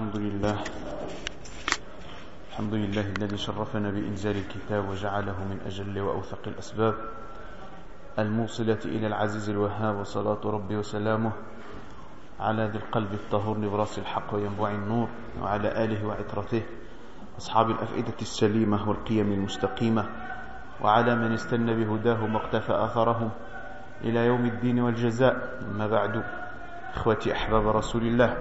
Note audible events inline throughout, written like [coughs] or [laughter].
الحمد لله. الحمد لله الذي شرفنا بإنزال الكتاب وجعله من أجل وأوثق الأسباب. الموصلة إلى العزيز الوهاب وصلاة ربي وسلامه على ذي القلب الطهور نبراس الحق وينبوع النور وعلى آله وعترته أصحاب الأفئدة السليمة والقيم المستقيمة وعلى من استنى بهداه واقتفى آثرهم إلى يوم الدين والجزاء. أما بعد إخوتي أحباب رسول الله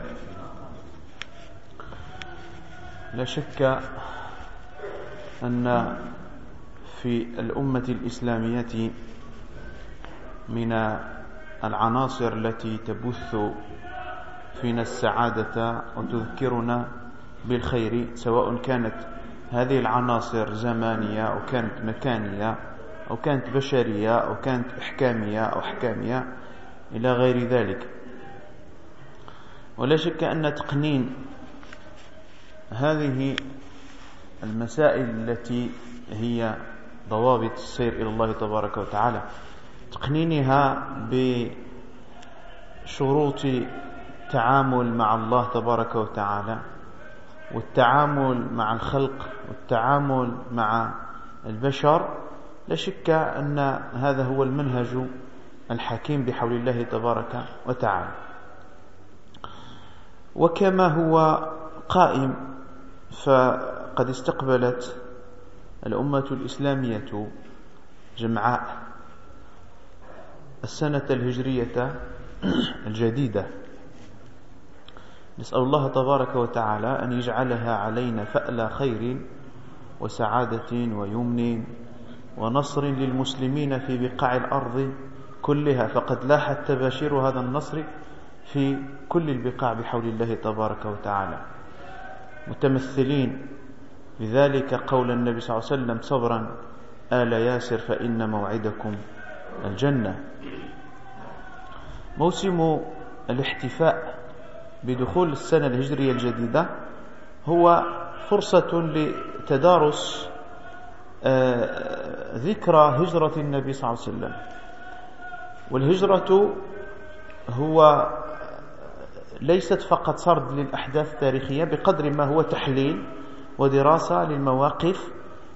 لا شك أن في الأمة الإسلامية من العناصر التي تبث فينا السعادة وتذكرنا بالخير سواء كانت هذه العناصر زمانية أو كانت مكانية أو كانت بشرية أو كانت إحكامية أو أحكامية إلى غير ذلك. ولا شك أن تقنين هذه المسائل التي هي ضوابط السير إلى الله تبارك وتعالى. تقنينها بشروط التعامل مع الله تبارك وتعالى والتعامل مع الخلق والتعامل مع البشر. لا شك أن هذا هو المنهج الحكيم بحول الله تبارك وتعالى. وكما هو قائم فقد استقبلت الأمة الإسلامية جمعاء السنة الهجرية الجديدة. نسأل الله تبارك وتعالى أن يجعلها علينا فأل خير وسعادة ويمن ونصر للمسلمين في بقاع الأرض كلها. فقد لاحت تباشير هذا النصر في كل البقاع بحول الله تبارك وتعالى. متمثلين. بذلك قول النبي صلى الله عليه وسلم صبرا آل ياسر فإن موعدكم الجنة. موسم الاحتفاء بدخول السنة الهجرية الجديدة هو فرصة لتدارس آه، ذكرى هجرة النبي صلى الله عليه وسلم. والهجرة هو ليست فقط سرد للأحداث التاريخية بقدر ما هو تحليل ودراسة للمواقف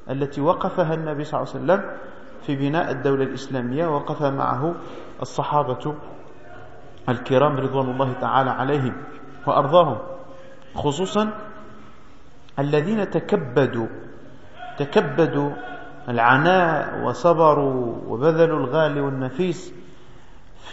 التي وقفها النبي صلى الله عليه وسلم في بناء الدولة الإسلامية وقف معه الصحابة الكرام رضوان الله تعالى عليهم وأرضاهم خصوصا الذين تكبدوا تكبدوا العناء وصبروا وبذلوا الغالي والنفيس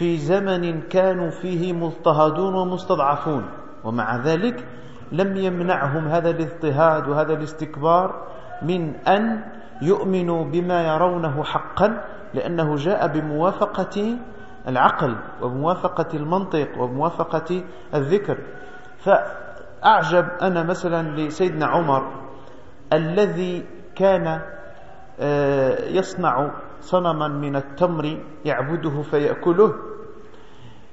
في زمن كانوا فيه مضطهدون ومستضعفون ومع ذلك لم يمنعهم هذا الاضطهاد وهذا الاستكبار من أن يؤمنوا بما يرونه حقا لأنه جاء بموافقة العقل وموافقة المنطق وموافقة الذكر. فأعجب أنا مثلا لسيدنا عمر الذي كان آه، يصنع صنما من التمر يعبده فيأكله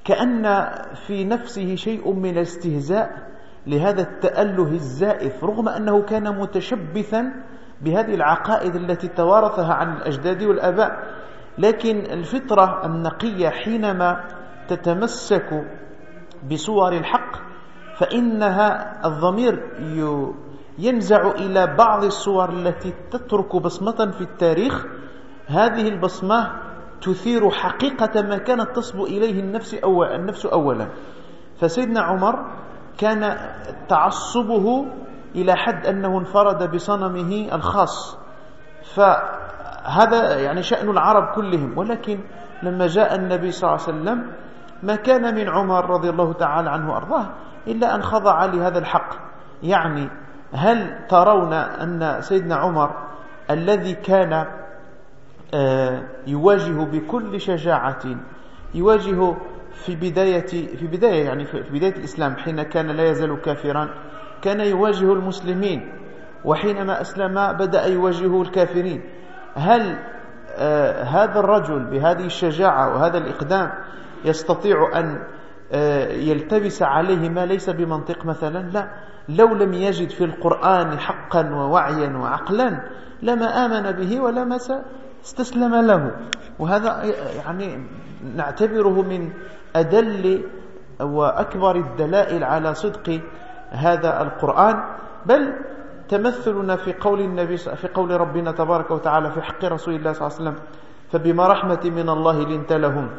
كأن في نفسه شيء من الاستهزاء لهذا التأله الزائف رغم أنه كان متشبثا بهذه العقائد التي توارثها عن الأجداد والأباء لكن الفطرة النقية حينما تتمسك بصور الحق فإنها الضمير ينزع إلى بعض الصور التي تترك بصمة في التاريخ هذه البصمة تثير حقيقة ما كانت تصبو إليه النفس, النفس أولا. فسيدنا عمر كان تعصبه إلى حد أنه انفرد بصنمه الخاص. فهذا يعني شأن العرب كلهم. ولكن لما جاء النبي صلى الله عليه وسلم ما كان من عمر رضي الله تعالى عنه وأرضاه إلا أن خضع لهذا الحق. يعني هل ترون أن سيدنا عمر الذي كان يواجه بكل شجاعة يواجه في بداية في بداية يعني في بداية الإسلام حين كان لا يزال كافرا كان يواجه المسلمين وحينما أسلم بدأ يواجه الكافرين. هل آه هذا الرجل بهذه الشجاعة وهذا الإقدام يستطيع أن آه يلتبس عليه ما ليس بمنطق مثلا؟ لا. لو لم يجد في القرآن حقا ووعيا وعقلا لما آمن به ولما استسلم له. وهذا يعني نعتبره من أدل وأكبر الدلائل على صدق هذا القرآن. بل تمثلنا في قول النبي في قول ربنا تبارك وتعالى في حق رسول الله صلى الله عليه وسلم فبما رحمة من الله لنت لهم.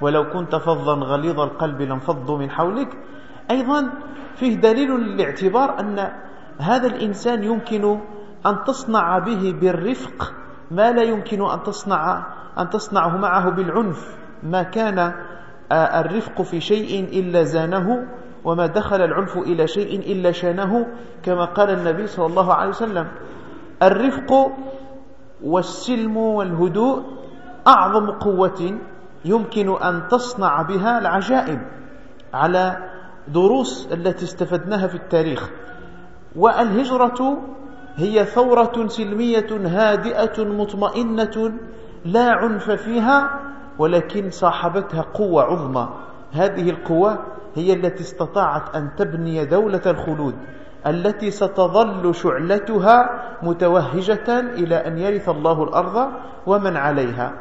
ولو كنت فظا غليظ القلب لانفضوا من حولك. أيضا فيه دليل للاعتبار أن هذا الإنسان يمكن أن تصنع به بالرفق ما لا يمكن أن تصنع أن تصنعه معه بالعنف. ما كان آه، الرفق في شيء إلا زانه وما دخل العنف إلى شيء إلا شانه كما قال النبي صلى الله عليه وسلم. الرفق والسلم والهدوء أعظم قوة يمكن أن تصنع بها العجائب على دروس التي استفدناها في التاريخ. والهجرة هي ثورة سلمية هادئة مطمئنة لا عنف فيها ولكن صاحبتها قوة عظمى. هذه القوة هي التي استطاعت أن تبني دولة الخلود التي ستظل شعلتها متوهجة إلى أن يرث الله الأرض ومن عليها.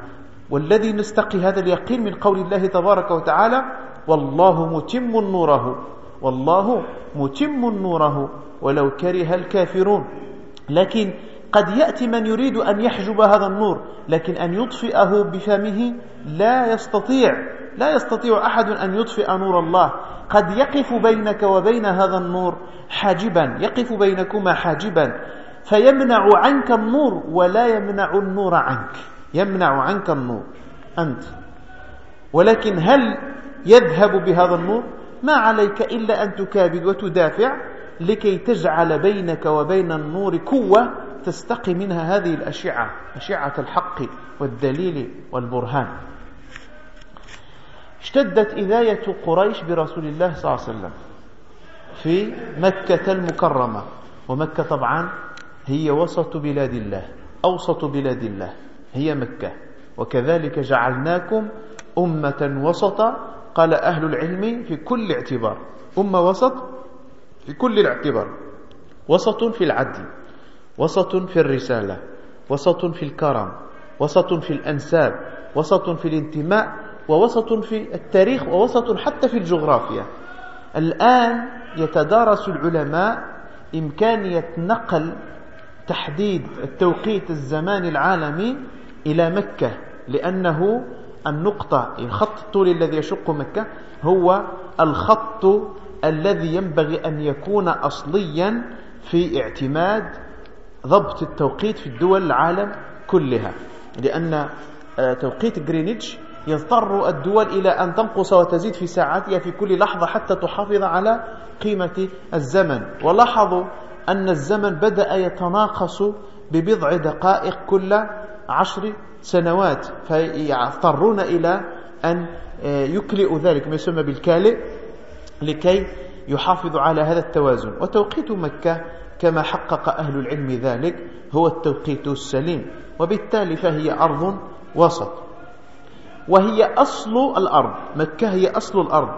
والذي نستقي هذا اليقين من قول الله تبارك وتعالى والله متم نوره والله متم نوره ولو كره الكافرون. لكن قد يأتي من يريد أن يحجب هذا النور لكن أن يطفئه بفمه لا يستطيع لا يستطيع أحد أن يطفئ نور الله. قد يقف بينك وبين هذا النور حاجبا يقف بينكما حاجبا فيمنع عنك النور ولا يمنع النور عنك. يمنع عنك النور أنت. ولكن هل يذهب بهذا النور؟ ما عليك إلا أن تكابد وتدافع لكي تجعل بينك وبين النور قوة تستقي منها هذه الأشعة أشعة الحق والدليل والبرهان. اشتدت إذاية قريش برسول الله صلى الله عليه وسلم في مكة المكرمة ومكة طبعا هي وسط بلاد الله أوسط بلاد الله هي مكة. وكذلك جعلناكم أمة وسطا قال أهل العلم في كل اعتبار أمة وسط في كل الاعتبار. وسط في العدل وسط في الرسالة وسط في الكرم وسط في الأنساب وسط في الانتماء ووسط في التاريخ ووسط حتى في الجغرافيا. الآن يتدارس العلماء إمكانية نقل تحديد التوقيت الزمان العالمي إلى مكة لأنه النقطة الخط الطولي الذي يشق مكة هو الخط الذي ينبغي أن يكون أصليا في اعتماد ضبط التوقيت في الدول العالم كلها. لأن آه، توقيت جرينتش يضطر الدول إلى أن تنقص وتزيد في ساعاتها في كل لحظة حتى تحافظ على قيمة الزمن. ولاحظوا أن الزمن بدأ يتناقص ببضع دقائق كل عشر سنوات فيضطرون إلى أن آه، يكلئوا ذلك ما يسمى بالكالئ لكي يحافظوا على هذا التوازن. وتوقيت مكة كما حقق أهل العلم ذلك هو التوقيت السليم. وبالتالي فهي أرض وسط. وهي أصل الأرض. مكة هي أصل الأرض.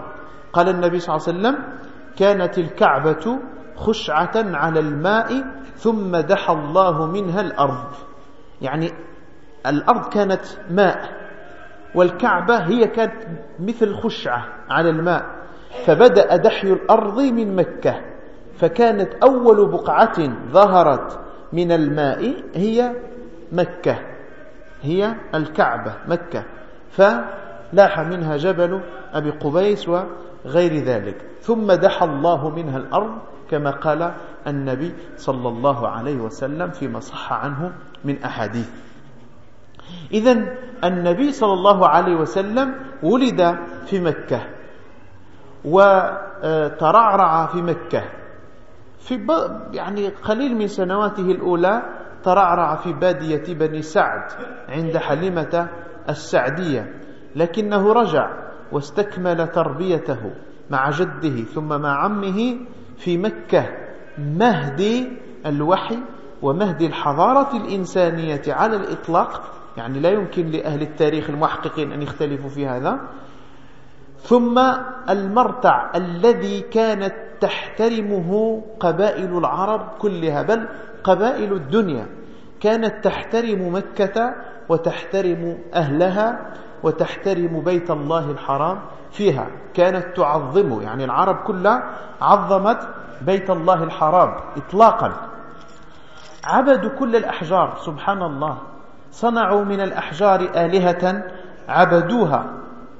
قال النبي صلى الله عليه وسلم كانت الكعبة خشعة على الماء ثم دحى الله منها الأرض. يعني الأرض كانت ماء والكعبة هي كانت مثل خشعة على الماء. فبدأ دحي الأرض من مكة فكانت أول بقعة ظهرت من الماء هي مكة هي الكعبة مكة. فلاح منها جبل أبي قبيس وغير ذلك. ثم دحى الله منها الأرض كما قال النبي صلى الله عليه وسلم فيما صح عنه من أحاديث. إذا النبي صلى الله عليه وسلم ولد في مكة. وترعرع في مكة. في يعني قليل من سنواته الأولى ترعرع في بادية بني سعد عند حليمة السعدية لكنه رجع واستكمل تربيته مع جده ثم مع عمه في مكة مهدي الوحي ومهدي الحضارة الإنسانية على الإطلاق يعني لا يمكن لأهل التاريخ المحققين أن يختلفوا في هذا. ثم المرتع الذي كانت تحترمه قبائل العرب كلها بل قبائل الدنيا. كانت تحترم مكة وتحترم أهلها وتحترم بيت الله الحرام فيها. كانت تعظمه يعني العرب كلها عظمت بيت الله الحرام إطلاقا. عبدوا كل الأحجار سبحان الله. صنعوا من الأحجار آلهة عبدوها.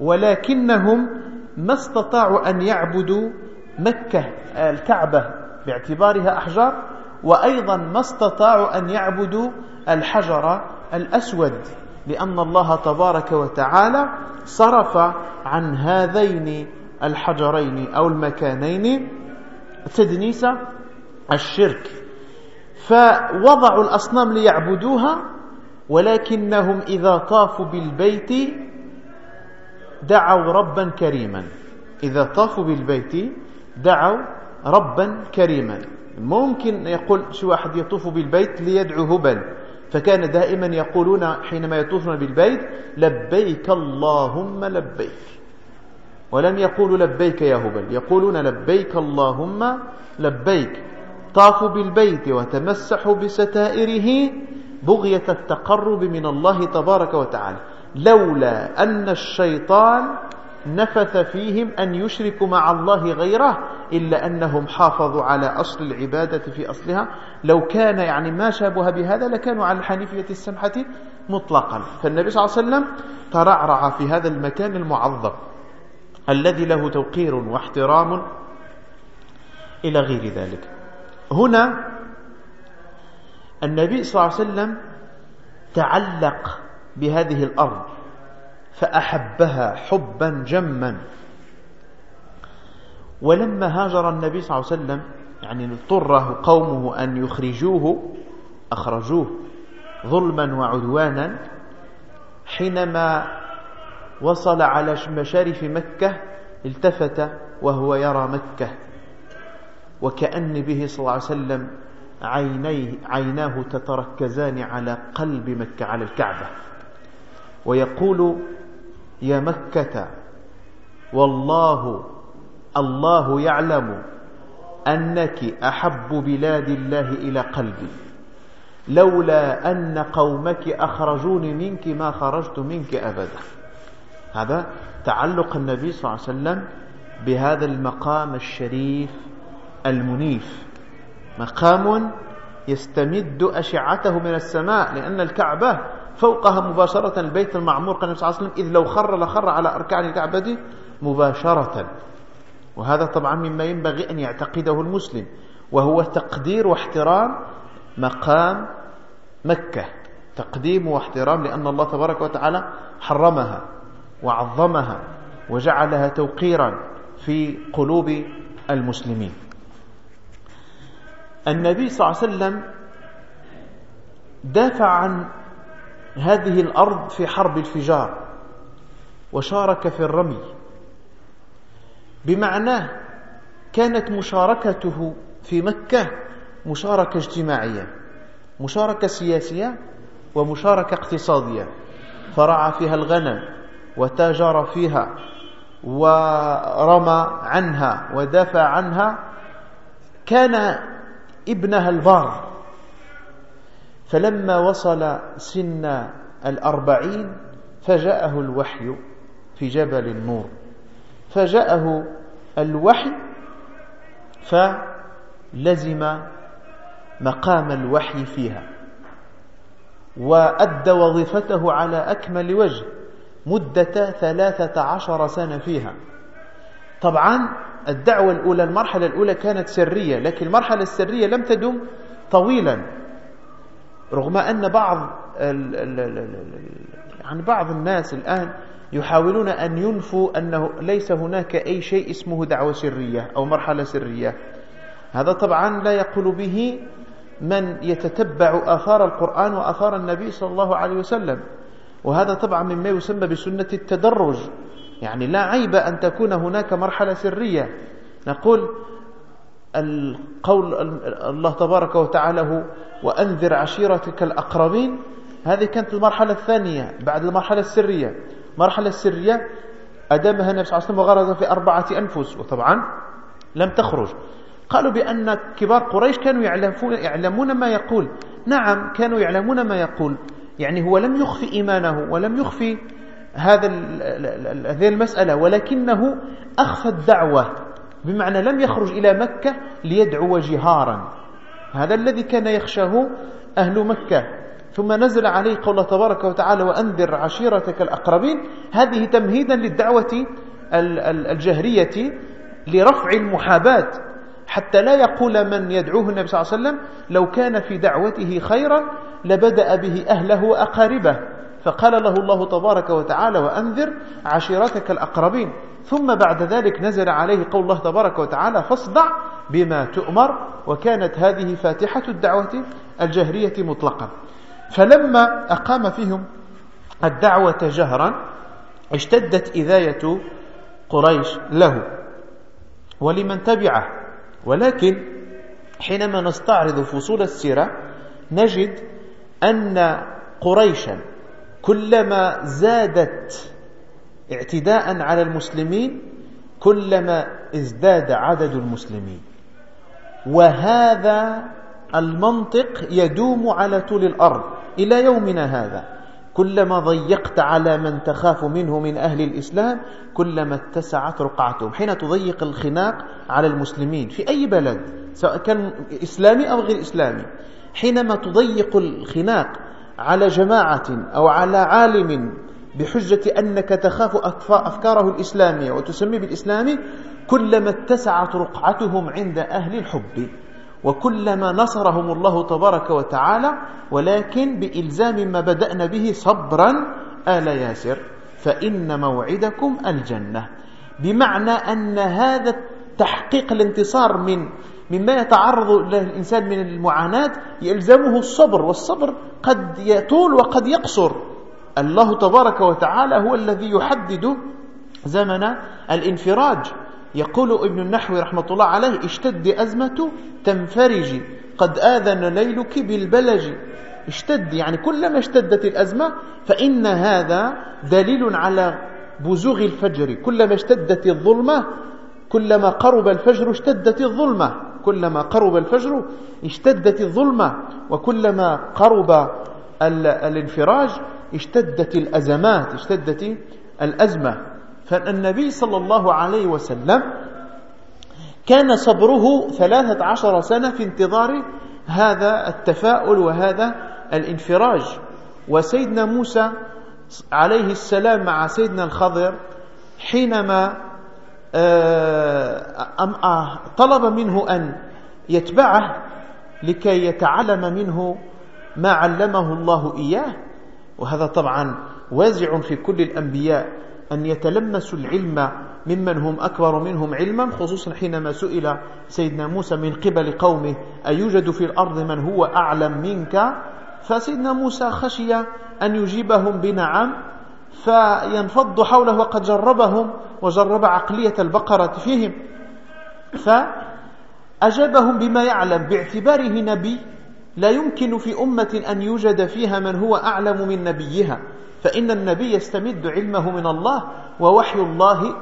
ولكنهم ما استطاعوا أن يعبدوا مكة الكعبة باعتبارها أحجار وأيضا ما استطاعوا أن يعبدوا الحجر الأسود لأن الله تبارك وتعالى صرف عن هذين الحجرين أو المكانين تدنيس الشرك. فوضعوا الأصنام ليعبدوها ولكنهم إذا طافوا بالبيت دعوا ربا كريما. إذا طافوا بالبيت دعوا ربا كريما. ممكن يقول شو واحد يطوف بالبيت ليدعو هبل فكان دائما يقولون حينما يطوفون بالبيت لبيك اللهم لبيك. ولم يقولوا لبيك يا هبل. يقولون لبيك اللهم لبيك. طافوا بالبيت وتمسحوا بستائره. بغية التقرب من الله تبارك وتعالى. لولا أن الشيطان نفث فيهم أن يشركوا مع الله غيره إلا أنهم حافظوا على أصل العبادة في أصلها. لو كان يعني ما شابه بهذا لكانوا على الحنيفية السمحة مطلقا. فالنبي صلى الله عليه وسلم ترعرع في هذا المكان المعظم الذي له توقير واحترام إلى غير ذلك. هنا النبي صلى الله عليه وسلم تعلق بهذه الأرض فأحبها حبا جما. ولما هاجر النبي صلى الله عليه وسلم يعني اضطره قومه أن يخرجوه أخرجوه ظلما وعدوانا حينما وصل على مشارف مكة التفت وهو يرى مكة. وكأن به صلى الله عليه وسلم عينيه عيناه تتركزان على قلب مكة على الكعبة. ويقول يا مكة والله الله يعلم أنك أحب بلاد الله إلى قلبي. لولا أن قومك أخرجوني منك ما خرجت منك أبدا. هذا تعلق النبي صلى الله عليه وسلم بهذا المقام الشريف المنيف. مقام يستمد أشعته من السماء لأن الكعبة فوقها مباشرة البيت المعمور قال النبي صلى الله عليه وسلم إذ لو خر لخر على أركان الكعبة مباشرة. وهذا طبعا مما ينبغي أن يعتقده المسلم وهو تقدير واحترام مقام مكة. تقديم واحترام لأن الله تبارك وتعالى حرمها وعظمها وجعلها توقيرا في قلوب المسلمين. النبي صلى الله عليه وسلم دافع عن هذه الأرض في حرب الفجار وشارك في الرمي. بمعناه كانت مشاركته في مكة مشاركة اجتماعية مشاركة سياسية ومشاركة اقتصادية. فرعى فيها الغنم وتاجر فيها ورمى عنها ودافع عنها. كان ابنها البار فلما وصل سن الأربعين فجاءه الوحي في جبل النور. فجاءه الوحي فلزم مقام الوحي فيها وأدى وظيفته على أكمل وجه مدة ثلاثة عشر سنة فيها. طبعا الدعوة الأولى المرحلة الأولى كانت سرية لكن المرحلة السرية لم تدم طويلا. رغم أن بعض يعني بعض الناس الآن يحاولون أن ينفوا أنه ليس هناك أي شيء اسمه دعوة سرية أو مرحلة سرية. هذا طبعا لا يقول به من يتتبع آثار القرآن وآثار النبي صلى الله عليه وسلم. وهذا طبعا مما يسمى بسنة التدرج. يعني لا عيب أن تكون هناك مرحلة سرية. نقول القول الله تبارك وتعالى هو وأنذر عشيرتك الأقربين. هذه كانت المرحلة الثانية بعد المرحلة السرية. المرحلة السرية أدامها النبي صلى الله عليه وسلم وغرز في أربعة أنفس وطبعا لم تخرج. قالوا بأن كبار قريش كانوا يعلمون ما يقول. نعم كانوا يعلمون ما يقول. يعني هو لم يخفي إيمانه ولم يخفي هذا هذه المسألة ولكنه أخفى الدعوة. بمعنى لم يخرج إلى مكة ليدعو جهارا. هذا الذي كان يخشاه أهل مكة. ثم نزل عليه قول تبارك وتعالى وأنذر عشيرتك الأقربين. هذه تمهيدا للدعوة الجهرية لرفع المحاباة. حتى لا يقول من يدعوه النبي صلى الله عليه وسلم لو كان في دعوته خيرا لبدأ به أهله وأقاربه. فقال له الله تبارك وتعالى وأنذر عشيرتك الأقربين. ثم بعد ذلك نزل عليه قول الله تبارك وتعالى فاصدع بما تؤمر. وكانت هذه فاتحة الدعوة الجهرية مطلقا. فلما أقام فيهم الدعوة جهرا اشتدت إذاية قريش له ولمن تبعه. ولكن حينما نستعرض فصول السيرة نجد أن قريشا كلما زادت اعتداء على المسلمين كلما ازداد عدد المسلمين. وهذا المنطق يدوم على طول الأرض إلى يومنا هذا. كلما ضيقت على من تخاف منه من أهل الإسلام كلما اتسعت رقعتهم. حين تضيق الخناق على المسلمين في أي بلد سواء كان إسلامي أو غير إسلامي حينما تضيق الخناق على جماعة أو على عالم بحجة أنك تخاف أفكاره الإسلامية وتسمي بالإسلام كلما اتسعت رقعتهم عند أهل الحب وكلما نصرهم الله تبارك وتعالى ولكن بإلزام ما بدأنا به صبرا آل ياسر فإن موعدكم الجنة. بمعنى أن هذا تحقيق الانتصار من مما يتعرض له الإنسان من المعاناة يلزمه الصبر والصبر قد يطول وقد يقصر. الله تبارك وتعالى هو الذي يحدد زمن الانفراج. يقول ابن النحو رحمة الله عليه اشتد أزمة تنفرجي قد آذن ليلك بالبلج. اشتد يعني كلما اشتدت الأزمة فإن هذا دليل على بزوغ الفجر. كلما اشتدت الظلمة كلما قرب الفجر اشتدت الظلمة. كلما قرب الفجر اشتدت الظلمة. وكلما قرب الانفراج اشتدت الأزمات اشتدت الأزمة. فالنبي صلى الله عليه وسلم كان صبره ثلاثة عشر سنة في انتظار هذا التفاؤل وهذا الانفراج. وسيدنا موسى عليه السلام مع سيدنا الخضر حينما آه، آه، طلب منه أن يتبعه لكي يتعلم منه ما علمه الله إياه وهذا طبعا وازع في كل الأنبياء أن يتلمسوا العلم ممن هم أكبر منهم علما خصوصا حينما سئل سيدنا موسى من قبل قومه أيوجد في الأرض من هو أعلم منك؟ فسيدنا موسى خشي أن يجيبهم بنعم فينفض حوله وقد جربهم وجرب عقلية البقرة فيهم فأجابهم بما يعلم باعتباره نبي لا يمكن في أمة أن يوجد فيها من هو أعلم من نبيها فإن النبي يستمد علمه من الله ووحي الله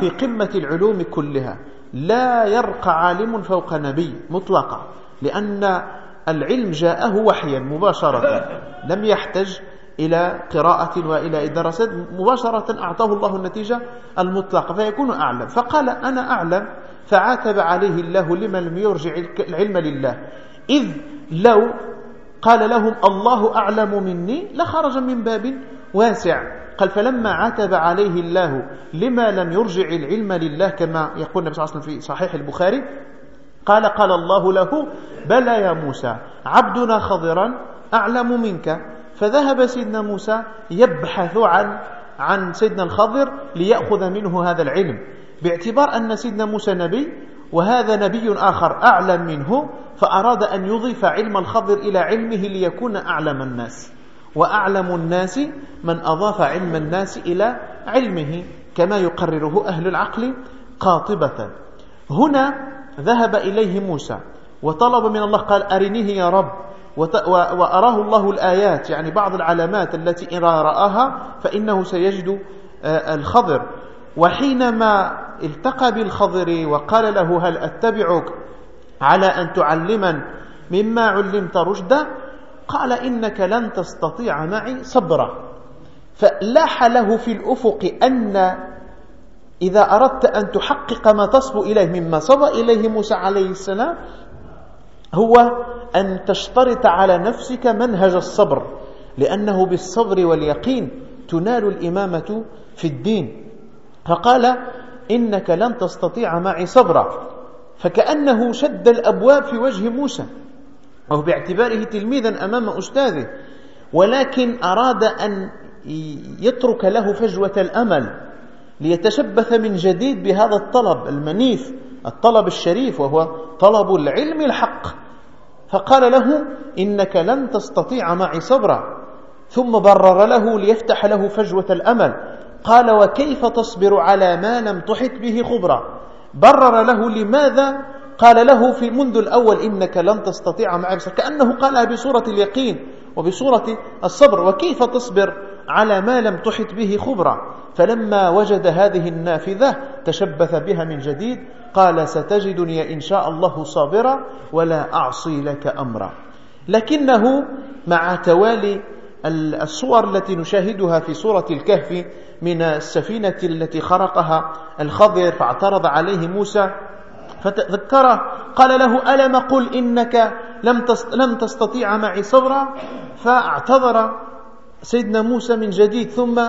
في قمة العلوم كلها. لا يرقى عالم فوق نبي مطلقا لأن العلم جاءه وحيا مباشرة لم يحتج إلى قراءة وإلى دراسات مباشرة أعطاه الله النتيجة المطلقة فيكون أعلم. فقال أنا أعلم فعاتب عليه الله لمن لم يرجع العلم لله. إذ لو قال لهم الله أعلم مني لخرج من باب واسع. قال فلما عتب عليه الله لما لم يرجع العلم لله كما يقول النبي صلى الله عليه وسلم في صحيح البخاري قال قال الله له بلى يا موسى عبدنا خضرا أعلم منك. فذهب سيدنا موسى يبحث عن عن سيدنا الخضر ليأخذ منه هذا العلم باعتبار أن سيدنا موسى نبي وهذا نبي آخر أعلم منه. فأراد أن يضيف علم الخضر إلى علمه ليكون أعلم الناس. وأعلم الناس من أضاف علم الناس إلى علمه كما يقرره أهل العقل قاطبة. هنا ذهب إليه موسى وطلب من الله قال أرنيه يا رب. وأراه الله الآيات يعني بعض العلامات التي إذا رآها فإنه سيجد آه، الخضر. وحينما التقى بالخضر وقال له هل أتبعك؟ على أن تعلمن مما علمت رشدا قال إنك لن تستطيع معي صبرا. فلاح له في الأفق أن إذا أردت أن تحقق ما تصبو إليه مما صبى إليه موسى عليه السلام هو أن تشترط على نفسك منهج الصبر لأنه بالصبر واليقين تنال الإمامة في الدين. فقال إنك لن تستطيع معي صبرا. فكأنه شد الأبواب في وجه موسى وهو باعتباره تلميذا أمام أستاذه ولكن أراد أن يترك له فجوة الأمل ليتشبث من جديد بهذا الطلب المنيف الطلب الشريف وهو طلب العلم الحق. فقال له إنك لن تستطيع معي صبرا. ثم برر له ليفتح له فجوة الأمل. قال وكيف تصبر على ما لم تحط به خبرا؟ برر له لماذا؟ قال له في منذ الأول إنك لن تستطيع معي صبرا كأنه قالها بصورة اليقين وبصورة الصبر. وكيف تصبر على ما لم تحط به خبرا فلما وجد هذه النافذة تشبث بها من جديد. قال ستجدني إن شاء الله صابرا ولا أعصي لك أمرا. لكنه مع توالي الصور التي نشاهدها في سورة الكهف من السفينة التي خرقها الخضر فاعترض عليه موسى. فذكره قال له ألم قل إنك لم لم تستطيع معي صبرا؟ فاعتذر سيدنا موسى من جديد. ثم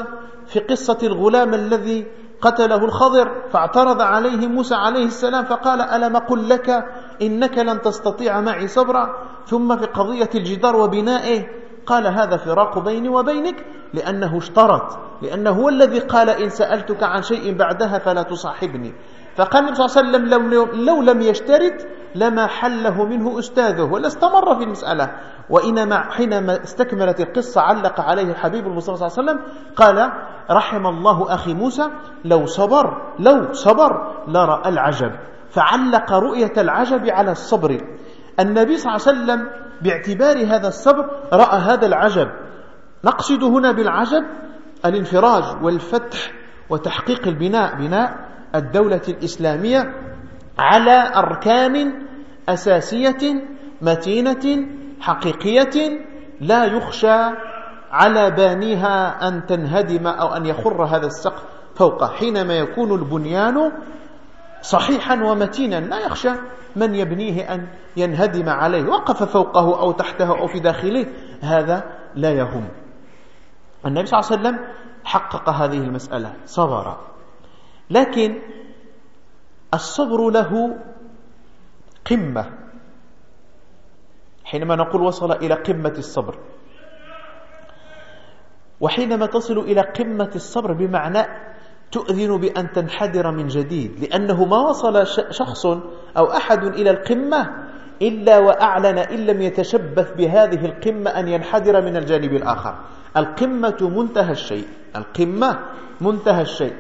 في قصة الغلام الذي قتله الخضر فاعترض عليه موسى عليه السلام فقال ألم قل لك إنك لن تستطيع معي صبرا؟ ثم في قضية الجدار وبنائه قال هذا فراق بيني وبينك لأنه اشترط لأنه هو الذي قال إن سألتك عن شيء بعدها فلا تصاحبني. فقال النبي صلى الله عليه وسلم لو, لو لم يشترط لما حله منه أستاذه ولا استمر في المسألة. وإنما حينما استكملت القصة علق عليه الحبيب المصطفى صلى الله عليه وسلم قال رحم الله أخي موسى لو صبر لو صبر لرأى العجب. فعلق رؤية العجب على الصبر. النبي صلى الله عليه وسلم باعتبار هذا الصبر رأى هذا العجب. نقصد هنا بالعجب الانفراج والفتح وتحقيق البناء بناء الدولة الإسلامية على أركان أساسية متينة حقيقية لا يخشى على بانيها أن تنهدم أو أن يخر هذا السقف فوقه حينما يكون البنيان صحيحا ومتينا لا يخشى من يبنيه أن ينهدم عليه وقف فوقه أو تحته أو في داخله هذا لا يهم. النبي صلى الله عليه وسلم حقق هذه المسألة صبر لكن الصبر له قمة. حينما نقول وصل إلى قمة الصبر وحينما تصل إلى قمة الصبر بمعنى تؤذن بأن تنحدر من جديد لأنه ما وصل شخص أو أحد إلى القمة إلا وأعلن إن لم يتشبث بهذه القمة أن ينحدر من الجانب الآخر. القمة منتهى الشيء القمة منتهى الشيء.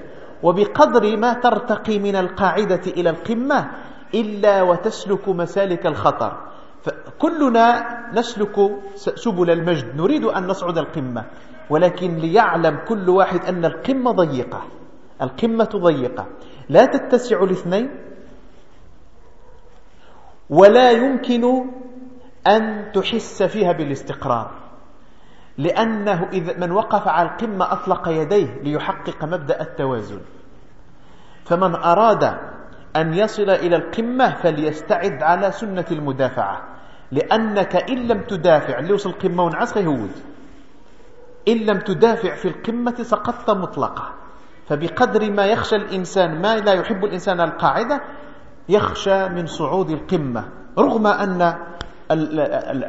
وبقدر ما ترتقي من القاعدة إلى القمة إلا وتسلك مسالك الخطر. فكلنا نسلك سبل المجد نريد أن نصعد القمة ولكن ليعلم كل واحد أن القمة ضيقة. القمة ضيقة. لا تتسع الاثنين ولا يمكن أن تحس فيها بالاستقرار. لأنه إذا من وقف على القمة أطلق يديه ليحقق مبدأ التوازن. فمن أراد أن يصل إلى القمة فليستعد على سنة المدافعة. لأنك إن لم تدافع اللي وصل القمة ونعس هود إن لم تدافع في القمة سقطت مطلقة. فبقدر ما يخشى الإنسان ما لا يحب الإنسان القاعدة يخشى من صعود القمة. رغم أن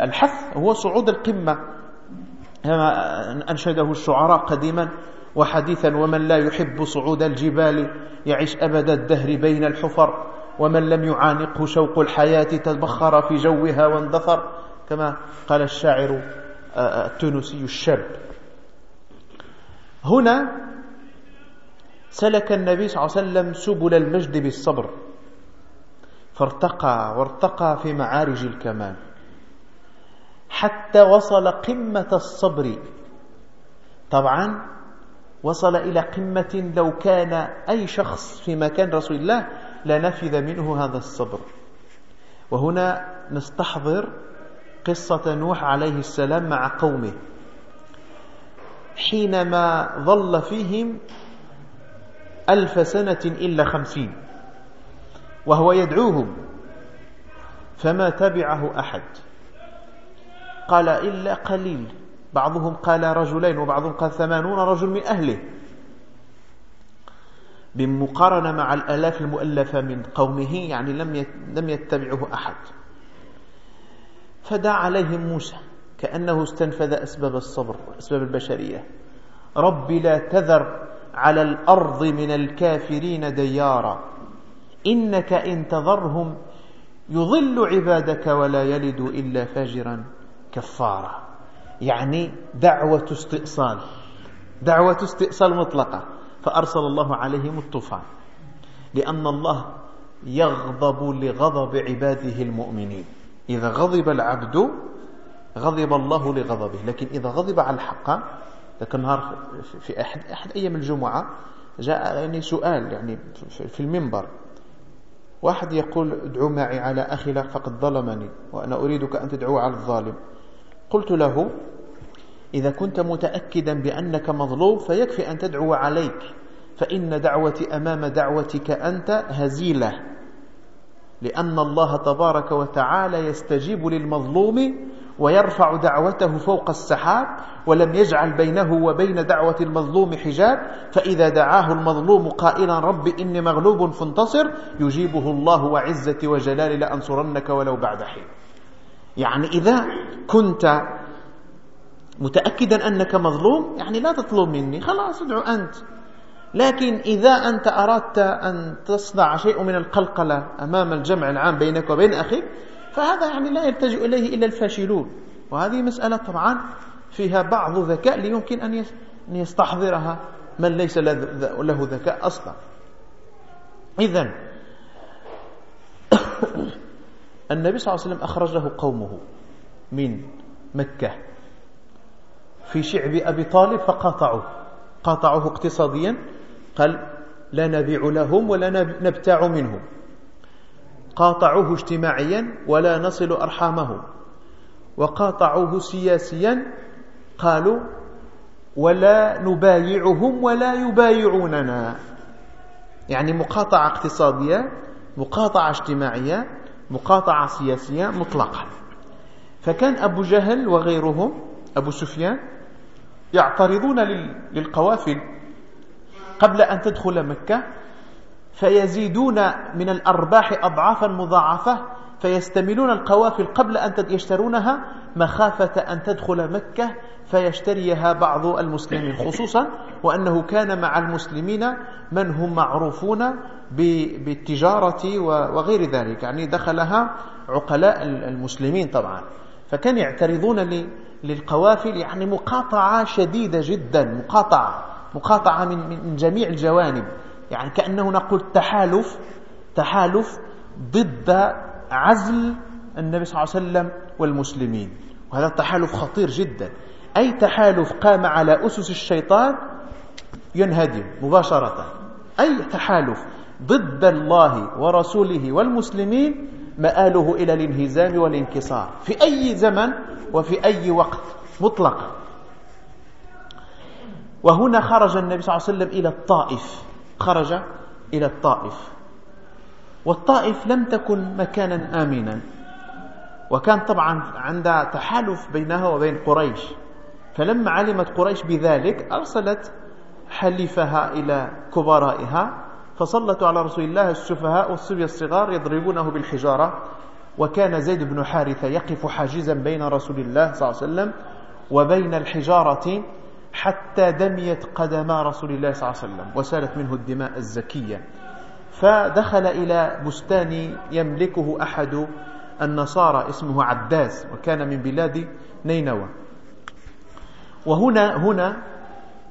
الحث هو صعود القمة. أنشده الشعراء قديما وحديثا ومن لا يحب صعود الجبال يعيش أبد الدهر بين الحفر ومن لم يعانقه شوق الحياة تبخر في جوها واندثر. كما قال الشاعر التونسي الشاب. هنا سلك النبي صلى الله عليه وسلم سبل المجد بالصبر. فارتقى وارتقى في معارج الكمال. حتى وصل قمة الصبر. طبعا وصل إلى قمة لو كان أي شخص في مكان رسول الله لنفذ منه هذا الصبر. وهنا نستحضر قصة نوح عليه السلام مع قومه. حينما ظل فيهم ألف سنة إلا خمسين وهو يدعوهم فما تبعه أحد. قال إلا قليل. بعضهم قال رجلين وبعضهم قال ثمانون رجل من أهله. بمقارنة مع الآلاف المؤلفة من قومه يعني لم لم يتبعه أحد. فدعا عليهم موسى كأنه استنفذ أسباب الصبر وأسباب البشرية. رب لا تذر على الأرض من الكافرين ديارا. إنك إن تذرهم يضل عبادك ولا يلد إلا فاجرا كفارا. يعني دعوة استئصال. دعوة استئصال مطلقة. فأرسل الله عليهم الطوفان. لأن الله يغضب لغضب عباده المؤمنين. إذا غضب العبد غضب الله لغضبه. لكن إذا غضب على الحق ذاك النهار في أحد, أحد أيام الجمعة جاء يعني سؤال يعني في المنبر. واحد يقول ادعو معي على أخي فقد ظلمني وأنا أريدك أن تدعو على الظالم. قلت له إذا كنت متأكدا بأنك مظلوم فيكفي أن تدعو عليك فإن دعوتي أمام دعوتك أنت هزيلة لأن الله تبارك وتعالى يستجيب للمظلوم ويرفع دعوته فوق السحاب ولم يجعل بينه وبين دعوة المظلوم حجاب فإذا دعاه المظلوم قائلا رب إني مغلوب فانتصر يجيبه الله وعزتي وجلالي لأنصرنك ولو بعد حين. يعني إذا كنت متأكدا أنك مظلوم يعني لا تطلب مني خلاص ادعو أنت. لكن إذا أنت أردت أن تصنع شيء من القلقلة أمام الجمع العام بينك وبين أخيك فهذا يعني لا يلتجئ إليه إلا الفاشلون. وهذه مسألة طبعا فيها بعض ذكاء ليمكن أن يستحضرها من ليس له ذكاء أصلا. إذا [coughs] النبي صلى الله عليه وسلم أخرج له قومه من مكة في شعب أبي طالب فقاطعوه. قاطعوه اقتصاديا قال لا نبيع لهم ولا نبتاع منهم. قاطعوه اجتماعيا ولا نصل أرحامهم. وقاطعوه سياسيا قالوا ولا نبايعهم ولا يبايعوننا. يعني مقاطعة اقتصادية مقاطعة اجتماعية مقاطعة سياسية مطلقة. فكان أبو جهل وغيرهم أبو سفيان يعترضون للقوافل قبل أن تدخل مكة. فيزيدون من الأرباح أضعافا مضاعفة فيستملون القوافل قبل أن يشترونها مخافة أن تدخل مكة فيشتريها بعض المسلمين. خصوصا وأنه كان مع المسلمين من هم معروفون بالتجارة وغير ذلك. يعني دخلها عقلاء المسلمين طبعا. فكان يعترضون للقوافل يعني مقاطعة شديدة جدا مقاطعة مقاطعة من, جميع الجوانب. يعني كأنه نقول تحالف تحالف ضد عزل النبي صلى الله عليه وسلم والمسلمين. وهذا التحالف خطير جدا. أي تحالف قام على أسس الشيطان؟ ينهدم مباشرة. أي تحالف ضد الله ورسوله والمسلمين؟ مآله إلى الانهزام والانكسار. في أي زمن وفي أي وقت؟ مطلقا. وهنا خرج النبي صلى الله عليه وسلم إلى الطائف. خرج إلى الطائف. والطائف لم تكن مكانا آمنا وكان طبعا عند تحالف بينها وبين قريش. فلما علمت قريش بذلك أرسلت حليفها إلى كبرائها فسلطوا على رسول الله السفهاء والصبي الصغار يضربونه بالحجارة. وكان زيد بن حارثة يقف حاجزا بين رسول الله صلى الله عليه وسلم وبين الحجارة حتى دميت قدما رسول الله صلى الله عليه وسلم وسالت منه الدماء الزكية. فدخل إلى بستان يملكه أحد النصارى اسمه عداس وكان من بلاد نينوى. وهنا هنا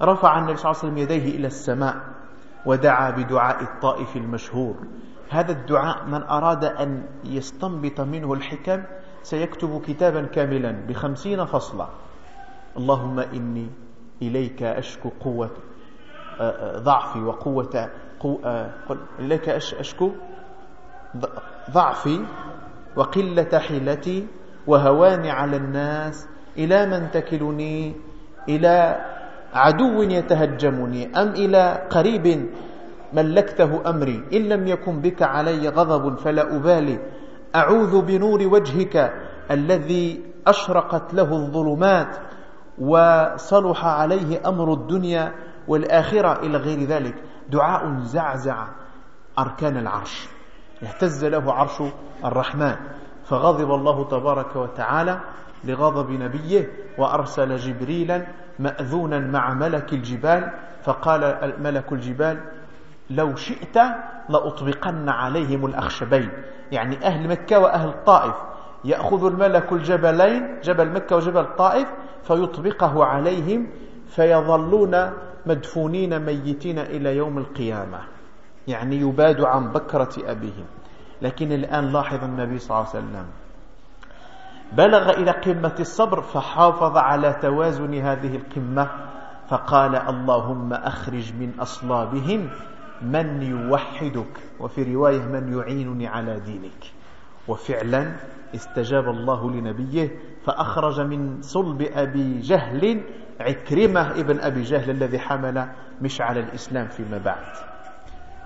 رفع النبي صلى الله عليه وسلم يديه إلى السماء ودعا بدعاء الطائف المشهور. هذا الدعاء من أراد أن يستنبط منه الحكم سيكتب كتابا كاملا بخمسين فصلا. اللهم إني إليك أشكو قوة آه، آه، ضعفي وقوة قو... آه، إليك أشكو ضعفي وقلة حيلتي وهواني على الناس إلى من تكلني؟ إلى عدو يتهجمني؟ أم إلى قريب ملكته أمري؟ إن لم يكن بك علي غضب فلا أبالي. أعوذ بنور وجهك الذي أشرقت له الظلمات. وصلح عليه أمر الدنيا والآخرة إلى غير ذلك. دعاء زعزع أركان العرش. اهتز له عرش الرحمن. فغضب الله تبارك وتعالى لغضب نبيه وأرسل جبريلا مأذونا مع ملك الجبال. فقال ملك الجبال لو شئت لأطبقن عليهم الأخشبين. يعني أهل مكة وأهل الطائف. يأخذ الملك الجبلين جبل مكة وجبل الطائف فيطبقه عليهم فيظلون مدفونين ميتين إلى يوم القيامة. يعني يباد عن بكرة أبيهم. لكن الآن لاحظ النبي صلى الله عليه وسلم. بلغ إلى قمة الصبر فحافظ على توازن هذه القمة فقال اللهم أخرج من أصلابهم من يوحدك. وفي رواية من يعينني على دينك. وفعلا استجاب الله لنبيه فأخرج من صلب أبي جهل عكرمة ابن أبي جهل الذي حمل مشعل الإسلام فيما بعد.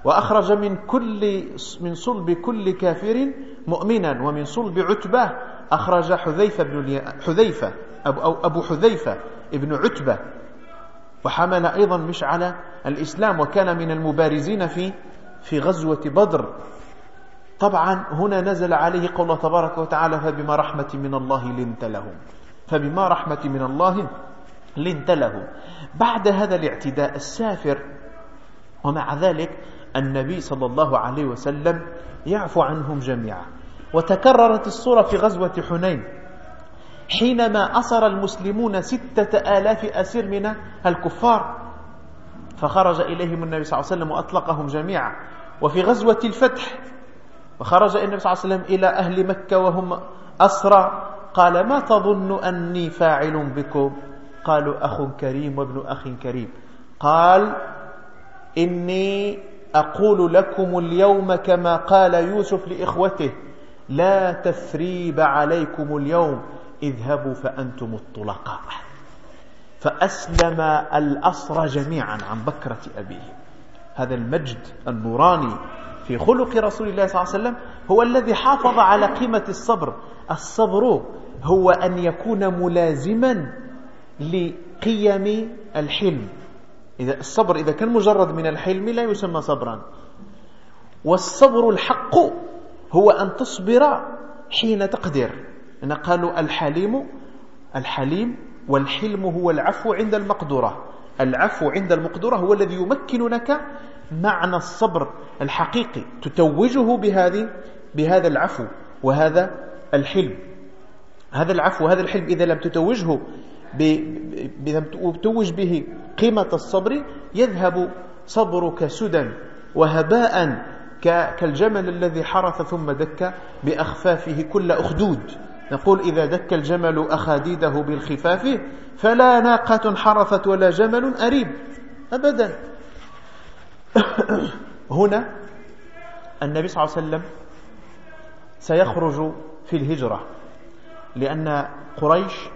وأخرج من كل من صلب كل كافر مؤمنا ومن صلب عتبة أخرج حذيفة بن حذيفة أبو, أو أبو حذيفة ابن عتبة. وحمل أيضا مشعل الإسلام وكان من المبارزين في في غزوة بدر. طبعا هنا نزل عليه قول تبارك وتعالى فبما رحمة من الله لنت لهم. فبما رحمة من الله لنت لهم. بعد هذا الاعتداء السافر ومع ذلك النبي صلى الله عليه وسلم يعفو عنهم جميعا. وتكررت الصورة في غزوة حنين حينما أسر المسلمون ستة آلاف أسير من الكفار فخرج إليهم النبي صلى الله عليه وسلم وأطلقهم جميعا. وفي غزوة الفتح وخرج النبي صلى الله عليه وسلم إلى أهل مكة وهم أسرى قال ما تظن أني فاعل بكم؟ قالوا أخ كريم وابن أخ كريم. قال إني أقول لكم اليوم كما قال يوسف لإخوته لا تثريب عليكم اليوم اذهبوا فأنتم الطلقاء. فأسلم الأسرى جميعا عن بكرة أبيه. هذا المجد النوراني في خلق رسول الله صلى الله عليه وسلم هو الذي حافظ على قيمة الصبر. الصبر هو أن يكون ملازما لقيم الحلم. إذا الصبر إذا كان مجرد من الحلم لا يسمى صبرا. والصبر الحق هو أن تصبر حين تقدر. أنا قالوا الحليم الحليم والحلم هو العفو عند المقدرة العفو عند المقدرة هو الذي يمكن لك معنى الصبر الحقيقي تتوجه بهذه بهذا العفو وهذا الحلم. هذا العفو وهذا الحلم إذا لم تتوجه تتوج به قيمة الصبر يذهب صبرك سدى وهباء كالجمل الذي حرث ثم دك بأخفافه كل أخدود. نقول إذا دك الجمل أخاديده بالخفاف فلا ناقة حرثت ولا جمل أريب. أبدا. [coughs] هنا النبي صلى الله عليه وسلم سيخرج في الهجرة لأن قريش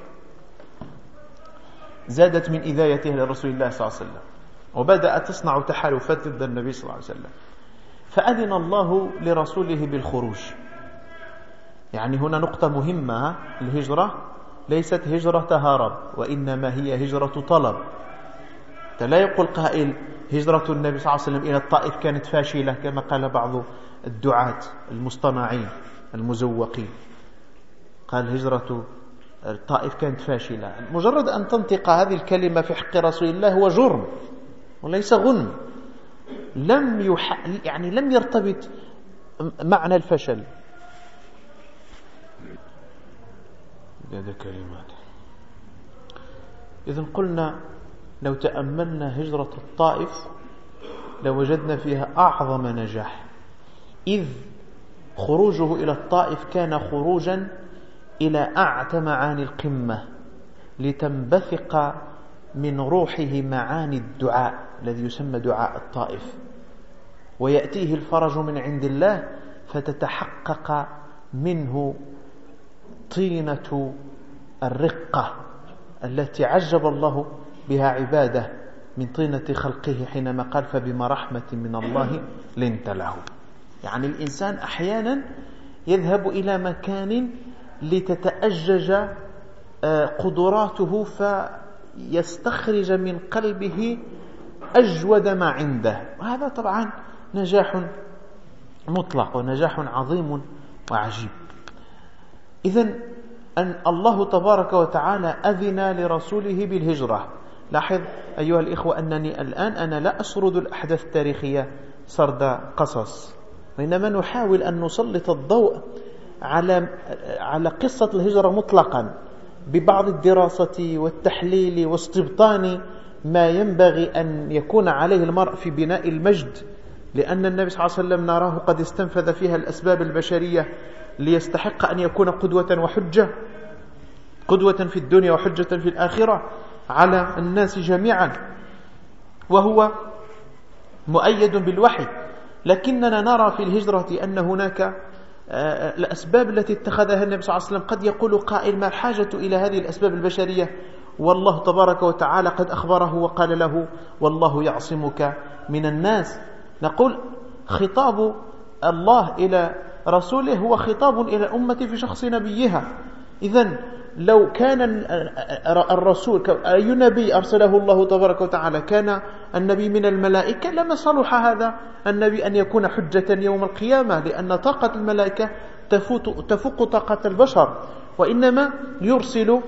زادت من إذايته لرسول الله صلى الله عليه وسلم وبدأت تصنع تحالفات ضد النبي صلى الله عليه وسلم. فأذن الله لرسوله بالخروج. يعني هنا نقطة مهمة الهجرة ليست هجرة هرب وإنما هي هجرة طلب. لا يقول قائل هجرة النبي صلى الله عليه وسلم إلى الطائف كانت فاشلة كما قال بعض الدعاة المصطنعين المزوقين. قال هجرة الطائف كانت فاشلة. مجرد أن تنطق هذه الكلمة في حق رسول الله هو جرم وليس غنم. لم يح... يعني لم يرتبط معنى الفشل. هذا كلمات. إذا قلنا لو تأملنا هجرة الطائف لوجدنا فيها أعظم نجاح. إذ خروجه إلى الطائف كان خروجا إلى أعتى معاني القمة لتنبثق من روحه معاني الدعاء الذي يسمى دعاء الطائف. ويأتيه الفرج من عند الله فتتحقق منه طينة الرقة التي عجب الله بها عبادة من طينة خلقه حينما قال فبما رحمة من الله لنت له. يعني الإنسان أحيانا يذهب إلى مكان لتتأجج آه، قدراته فيستخرج من قلبه أجود ما عنده. وهذا طبعا نجاح مطلق ونجاح عظيم وعجيب. إذا أن الله تبارك وتعالى أذن لرسوله بالهجرة. لاحظ أيها الإخوة أنني الآن أنا لا أسرد الأحداث التاريخية سرد قصص وإنما نحاول أن نسلط الضوء على على قصة الهجرة مطلقا ببعض الدراسة والتحليل واستبطان ما ينبغي أن يكون عليه المرء في بناء المجد لأن النبي صلى الله عليه وسلم نراه قد استنفذ فيها الأسباب البشرية ليستحق أن يكون قدوة وحجة قدوة في الدنيا وحجة في الآخرة. على الناس جميعا وهو مؤيد بالوحي. لكننا نرى في الهجرة أن هناك آه، الأسباب التي اتخذها النبي صلى الله عليه وسلم. قد يقول قائل ما الحاجة إلى هذه الأسباب البشرية؟ والله تبارك وتعالى قد أخبره وقال له والله يعصمك من الناس. نقول خطاب الله إلى رسوله هو خطاب إلى الأمة في شخص نبيها. إذا لو كان الرسول أي نبي أرسله الله تبارك وتعالى كان النبي من الملائكة لما صلح هذا النبي أن يكون حجة يوم القيامة لأن طاقة الملائكة تفوت تفوق طاقة البشر. وإنما يرسل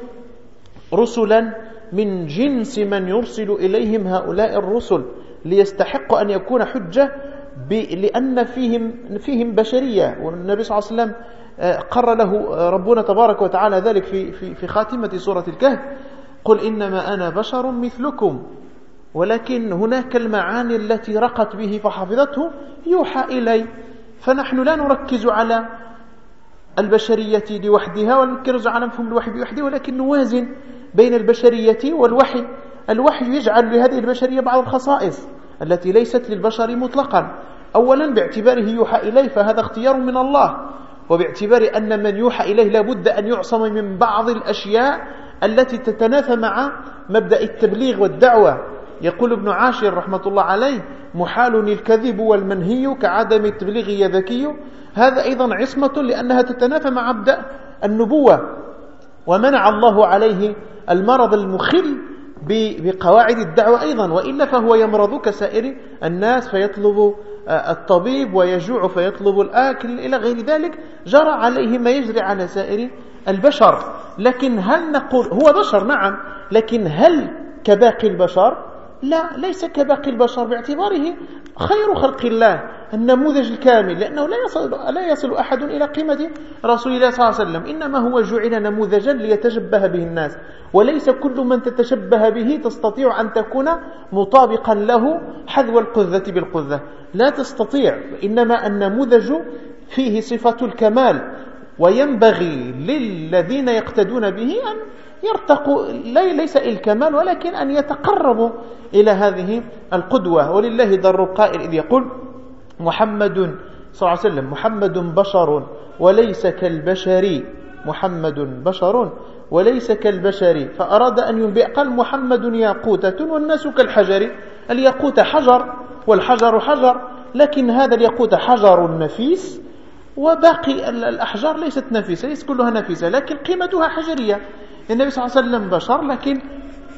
رسلا من جنس من يرسل إليهم هؤلاء الرسل ليستحق أن يكون حجة لأن فيهم فيهم بشرية. والنبي صلى الله عليه وسلم قر له ربنا تبارك وتعالى ذلك في في في خاتمة سورة الكهف. قل إنما أنا بشر مثلكم ولكن هناك المعاني التي رقت به فحفظته يوحى إلي. فنحن لا نركز على البشرية لوحدها ونركز على مفهوم الوحي بوحده ولكن نوازن بين البشرية والوحي. الوحي يجعل لهذه البشرية بعض الخصائص التي ليست للبشر مطلقا. أولا باعتباره يوحى إليه فهذا اختيار من الله. وباعتبار أن من يوحى إليه لابد أن يعصم من بعض الأشياء التي تتنافى مع مبدأ التبليغ والدعوة. يقول ابن عاشر رحمة الله عليه محال الكذب والمنهي كعدم التبليغ يا ذكي. هذا أيضا عصمة لأنها تتنافى مع مبدأ النبوة. ومنع الله عليه المرض المخل بقواعد الدعوة أيضا وإلا فهو يمرض كسائر الناس فيطلب الطبيب ويجوع فيطلب الآكل إلى غير ذلك جرى عليه ما يجري على سائر البشر. لكن هل نقول هو بشر نعم لكن هل كباقي البشر لا ليس كباقي البشر باعتباره خير خلق الله النموذج الكامل لأنه لا يصل, لا يصل أحد إلى قيمة رسول الله صلى الله عليه وسلم إنما هو جعل نموذجا ليتشبه به الناس وليس كل من تتشبه به تستطيع أن تكون مطابقا له حذو القذة بالقذة. لا تستطيع إنما النموذج فيه صفة الكمال وينبغي للذين يقتدون به أن يرتقوا ليس الكمال ولكن أن يتقربوا إلى هذه القدوة. ولله در القائل إذ يقول محمد صلى الله عليه وسلم محمد بشر وليس كالبشر. محمد بشر وليس كالبشر. فأراد أن ينبئ قال محمد ياقوتة والناس كالحجر. الياقوت حجر والحجر حجر لكن هذا الياقوت حجر نفيس وباقي الأحجار ليست نفيسة ليست كلها نفيسة لكن قيمتها حجرية. النبي صلى الله عليه وسلم بشر لكن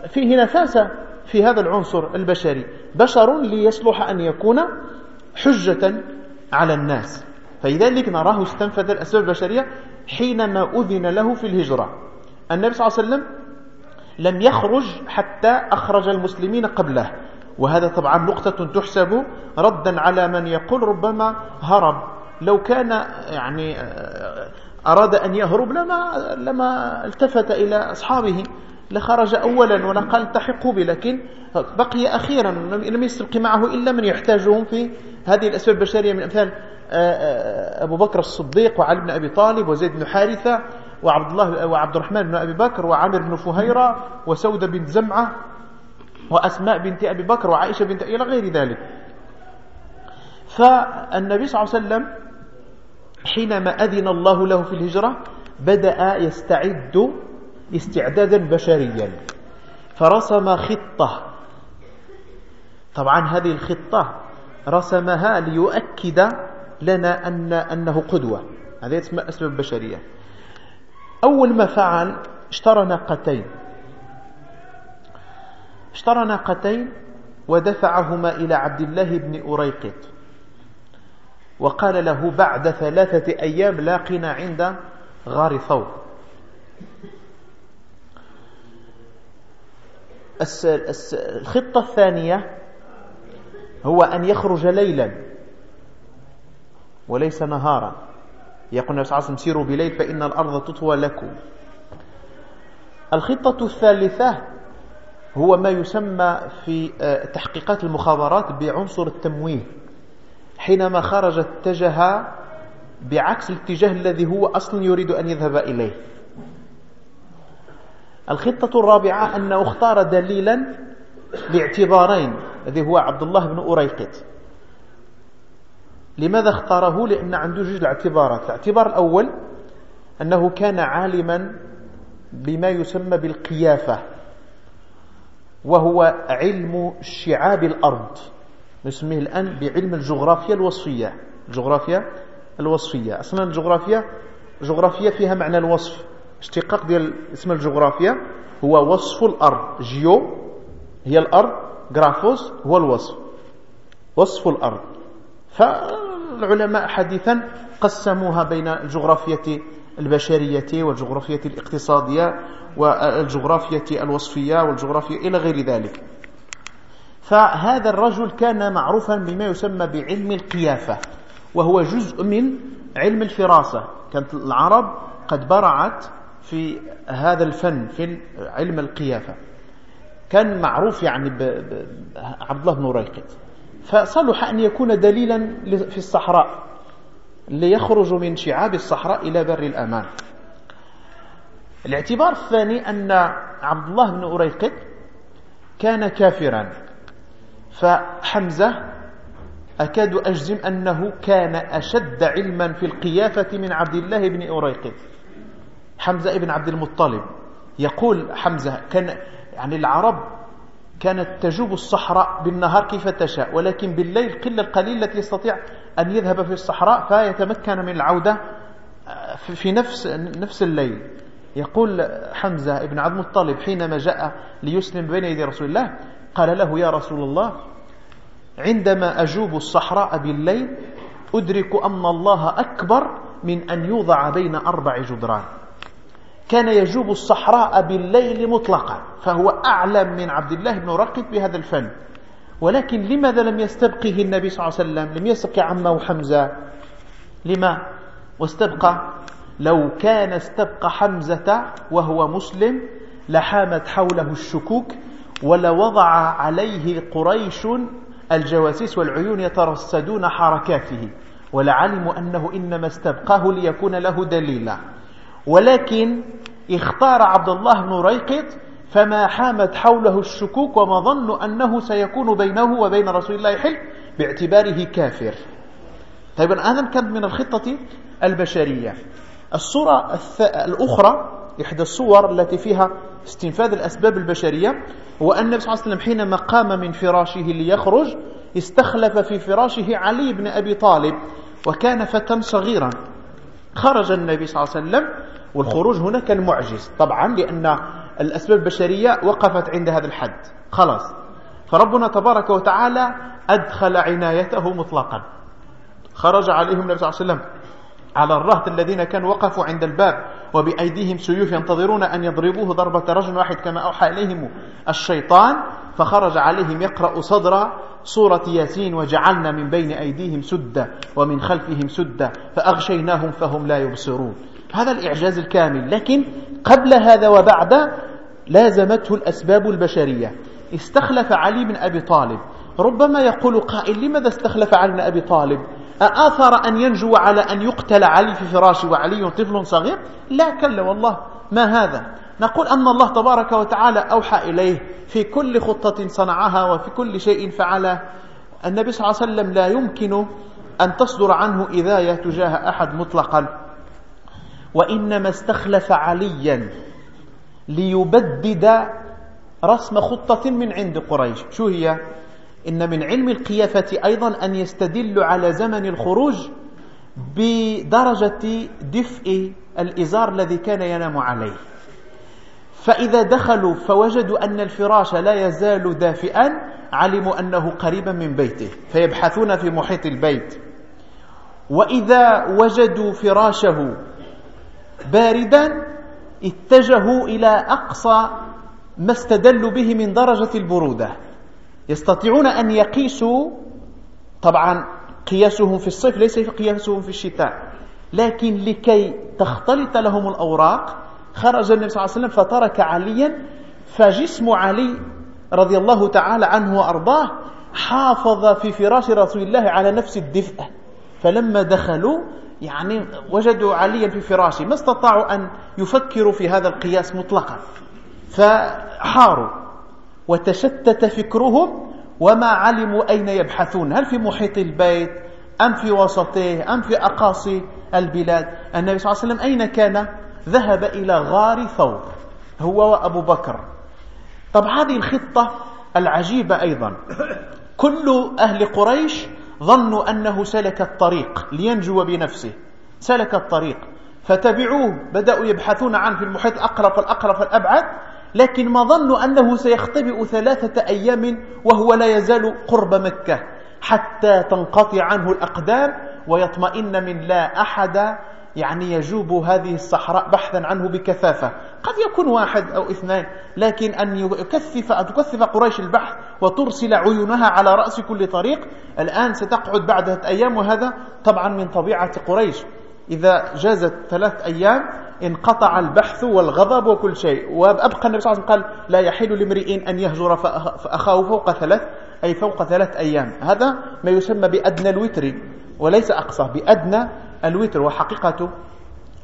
فيه نفاسة في هذا العنصر البشري. بشر ليصلح أن يكون حجة على الناس. فلذلك نراه استنفذ الأسباب البشرية حينما أذن له في الهجرة. النبي صلى الله عليه وسلم لم يخرج حتى أخرج المسلمين قبله. وهذا طبعا نقطة تحسب ردا على من يقول ربما هرب. لو كان يعني أراد أن يهرب لما, لما التفت إلى أصحابه لخرج أولا ولقال التحقوا به لكن بقي أخيرا لم يسرق معه إلا من يحتاجهم في هذه الأسباب البشرية من أمثال آه، آه، أبو بكر الصديق وعلي بن أبي طالب وزيد بن حارثة وعبد الله وعبد الرحمن بن أبي بكر وعامر بن فهيرة وسودة بنت زمعة وأسماء بنت أبي بكر وعائشة بنت إلى غير ذلك. فالنبي صلى الله عليه وسلم حينما أذن الله له في الهجرة بدأ يستعد استعدادا بشريا. فرسم خطة. طبعا هذه الخطة رسمها ليؤكد لنا أن أنه قدوة. هذه اسمها أسباب البشرية أول ما فعل اشترى ناقتين. اشترى ناقتين ودفعهما إلى عبد الله بن أريقط. وقال له بعد ثلاثة أيام لاقنا عند غار ثور الخطة الثانية هو أن يخرج ليلا وليس نهارا. يقول عليه وسلم سيروا بليل فإن الأرض تطوى لكم. الخطة الثالثة هو ما يسمى في آه، تحقيقات المخابرات بعنصر التمويه. حينما خرج اتجه بعكس الاتجاه الذي هو أصلا يريد أن يذهب إليه. الخطة الرابعة أنه اختار دليلا لاعتبارين الذي هو عبد الله بن أريقط. لماذا اختاره؟ لأن عنده جوج الاعتبارات. الاعتبار الأول أنه كان عالما بما يسمى بالقيافة وهو علم شعاب الأرض. نسميه الآن بعلم الجغرافيا الوصفية. الجغرافيا الوصفية. أصلا الجغرافيا جغرافيا فيها معنى الوصف. اشتقاق ديال اسم الجغرافيا هو وصف الأرض. جيو هي الأرض جرافوس هو الوصف. وصف الأرض. فالعلماء حديثا قسموها بين الجغرافية البشرية والجغرافية الاقتصادية والجغرافية الوصفية والجغرافية إلى غير ذلك. فهذا الرجل كان معروفا بما يسمى بعلم القيافة وهو جزء من علم الفراسة. كانت العرب قد برعت في هذا الفن في علم القيافة. كان معروف يعني عبد الله بن ريقط فصلح أن يكون دليلا في الصحراء ليخرج من شعاب الصحراء إلى بر الأمان. الاعتبار الثاني أن عبد الله بن أريقط كان كافرا. فحمزة أكاد أجزم أنه كان أشد علما في القيافة من عبد الله بن أريقط حمزة ابن عبد المطلب. يقول حمزة كان يعني العرب كانت تجوب الصحراء بالنهار كيف تشاء ولكن بالليل قلة القليل التي يستطيع أن يذهب في الصحراء فيتمكن من العودة آه، في نفس نفس الليل. يقول حمزة ابن عبد المطلب حينما جاء ليسلم بين يدي رسول الله قال له يا رسول الله عندما أجوب الصحراء بالليل أدرك أن الله أكبر من أن يوضع بين أربع جدران. كان يجوب الصحراء بالليل مطلقا فهو أعلم من عبد الله بن رقب بهذا الفن. ولكن لماذا لم يستبقه النبي صلى الله عليه وسلم؟ لم يسبق عمه حمزة. لما؟ واستبقى. لو كان استبقى حمزة وهو مسلم لحامت حوله الشكوك ولوضع عليه قريش الجواسيس والعيون يترصدون حركاته ولعلموا أنه إنما استبقاه ليكون له دليلا ولكن اختار عبد الله بن ريقط فما حامت حوله الشكوك وما ظنوا أنه سيكون بينه وبين رسول الله حل باعتباره كافر. طيب هذا كان من الخطة البشرية. الصورة الأخرى إحدى الصور التي فيها استنفاذ الأسباب البشرية هو أن النبي صلى الله عليه وسلم حينما قام من فراشه ليخرج استخلف في فراشه علي بن أبي طالب وكان فتى صغيرا. خرج النبي صلى الله عليه وسلم والخروج هنا كان معجز طبعا لأن الأسباب البشرية وقفت عند هذا الحد. خلاص. فربنا تبارك وتعالى أدخل عنايته مطلقا. خرج عليهم النبي صلى الله عليه وسلم. على الرهط الذين كانوا وقفوا عند الباب وبأيديهم سيوف ينتظرون أن يضربوه ضربة رجل واحد كما أوحى إليهم الشيطان فخرج عليهم يقرأ صدر سورة ياسين وجعلنا من بين أيديهم سدة ومن خلفهم سدة فأغشيناهم فهم لا يبصرون. هذا الإعجاز الكامل لكن قبل هذا وبعد لازمته الأسباب البشرية. استخلف علي بن أبي طالب ربما يقول قائل لماذا استخلف علي بن أبي طالب؟ أآثر أن ينجو على أن يقتل علي في فراشه وعلي طفل صغير؟ لا كلا والله. ما هذا؟ نقول أن الله تبارك وتعالى أوحى إليه في كل خطة صنعها وفي كل شيء فعله. النبي صلى الله عليه وسلم لا يمكن أن تصدر عنه إذاية تجاه أحد مطلقا. وإنما استخلف عليا ليبدد رسم خطة من عند قريش. شو هي؟ إن من علم القيافة أيضا أن يستدل على زمن الخروج بدرجة دفء الإزار الذي كان ينام عليه. فإذا دخلوا فوجدوا أن الفراش لا يزال دافئا علموا أنه قريبا من بيته فيبحثون في محيط البيت. وإذا وجدوا فراشه باردا اتجهوا إلى أقصى ما استدلوا به من درجة البرودة. يستطيعون أن يقيسوا طبعا قياسهم في الصيف ليس قياسهم في الشتاء لكن لكي تختلط لهم الأوراق خرج النبي صلى الله عليه وسلم فترك عليا فجسم علي رضي الله تعالى عنه وأرضاه حافظ في فراش رسول الله على نفس الدفء. فلما دخلوا يعني وجدوا عليا في فراشه ما استطاعوا أن يفكروا في هذا القياس مطلقا فحاروا. وتشتت فكرهم وما علموا أين يبحثون. هل في محيط البيت؟ أم في وسطه؟ أم في أقاصي البلاد؟ النبي صلى الله عليه وسلم أين كان؟ ذهب إلى غار ثور هو وأبو بكر. طب هذه الخطة العجيبة أيضا. كل أهل قريش ظنوا أنه سلك الطريق لينجو بنفسه. سلك الطريق فتبعوه بدأوا يبحثون عنه في المحيط الأقرب فالأقرب فالأبعد لكن ما ظنوا أنه سيختبئ ثلاثة أيام وهو لا يزال قرب مكة حتى تنقطع عنه الأقدام ويطمئن من لا أحد يعني يجوب هذه الصحراء بحثا عنه بكثافة. قد يكون واحد أو اثنين لكن أن يكثف أن تكثف قريش البحث وترسل عيونها على رأس كل طريق الآن ستقعد بعد أيام وهذا طبعا من طبيعة قريش. إذا جازت ثلاث أيام انقطع البحث والغضب وكل شيء. وأبقى النبي صلى الله عليه وسلم قال لا يحل لامرئ أن يهجر فأخاه فوق ثلاث أي فوق ثلاث أيام. هذا ما يسمى بأدنى الوتر وليس أقصى بأدنى الوتر. وحقيقة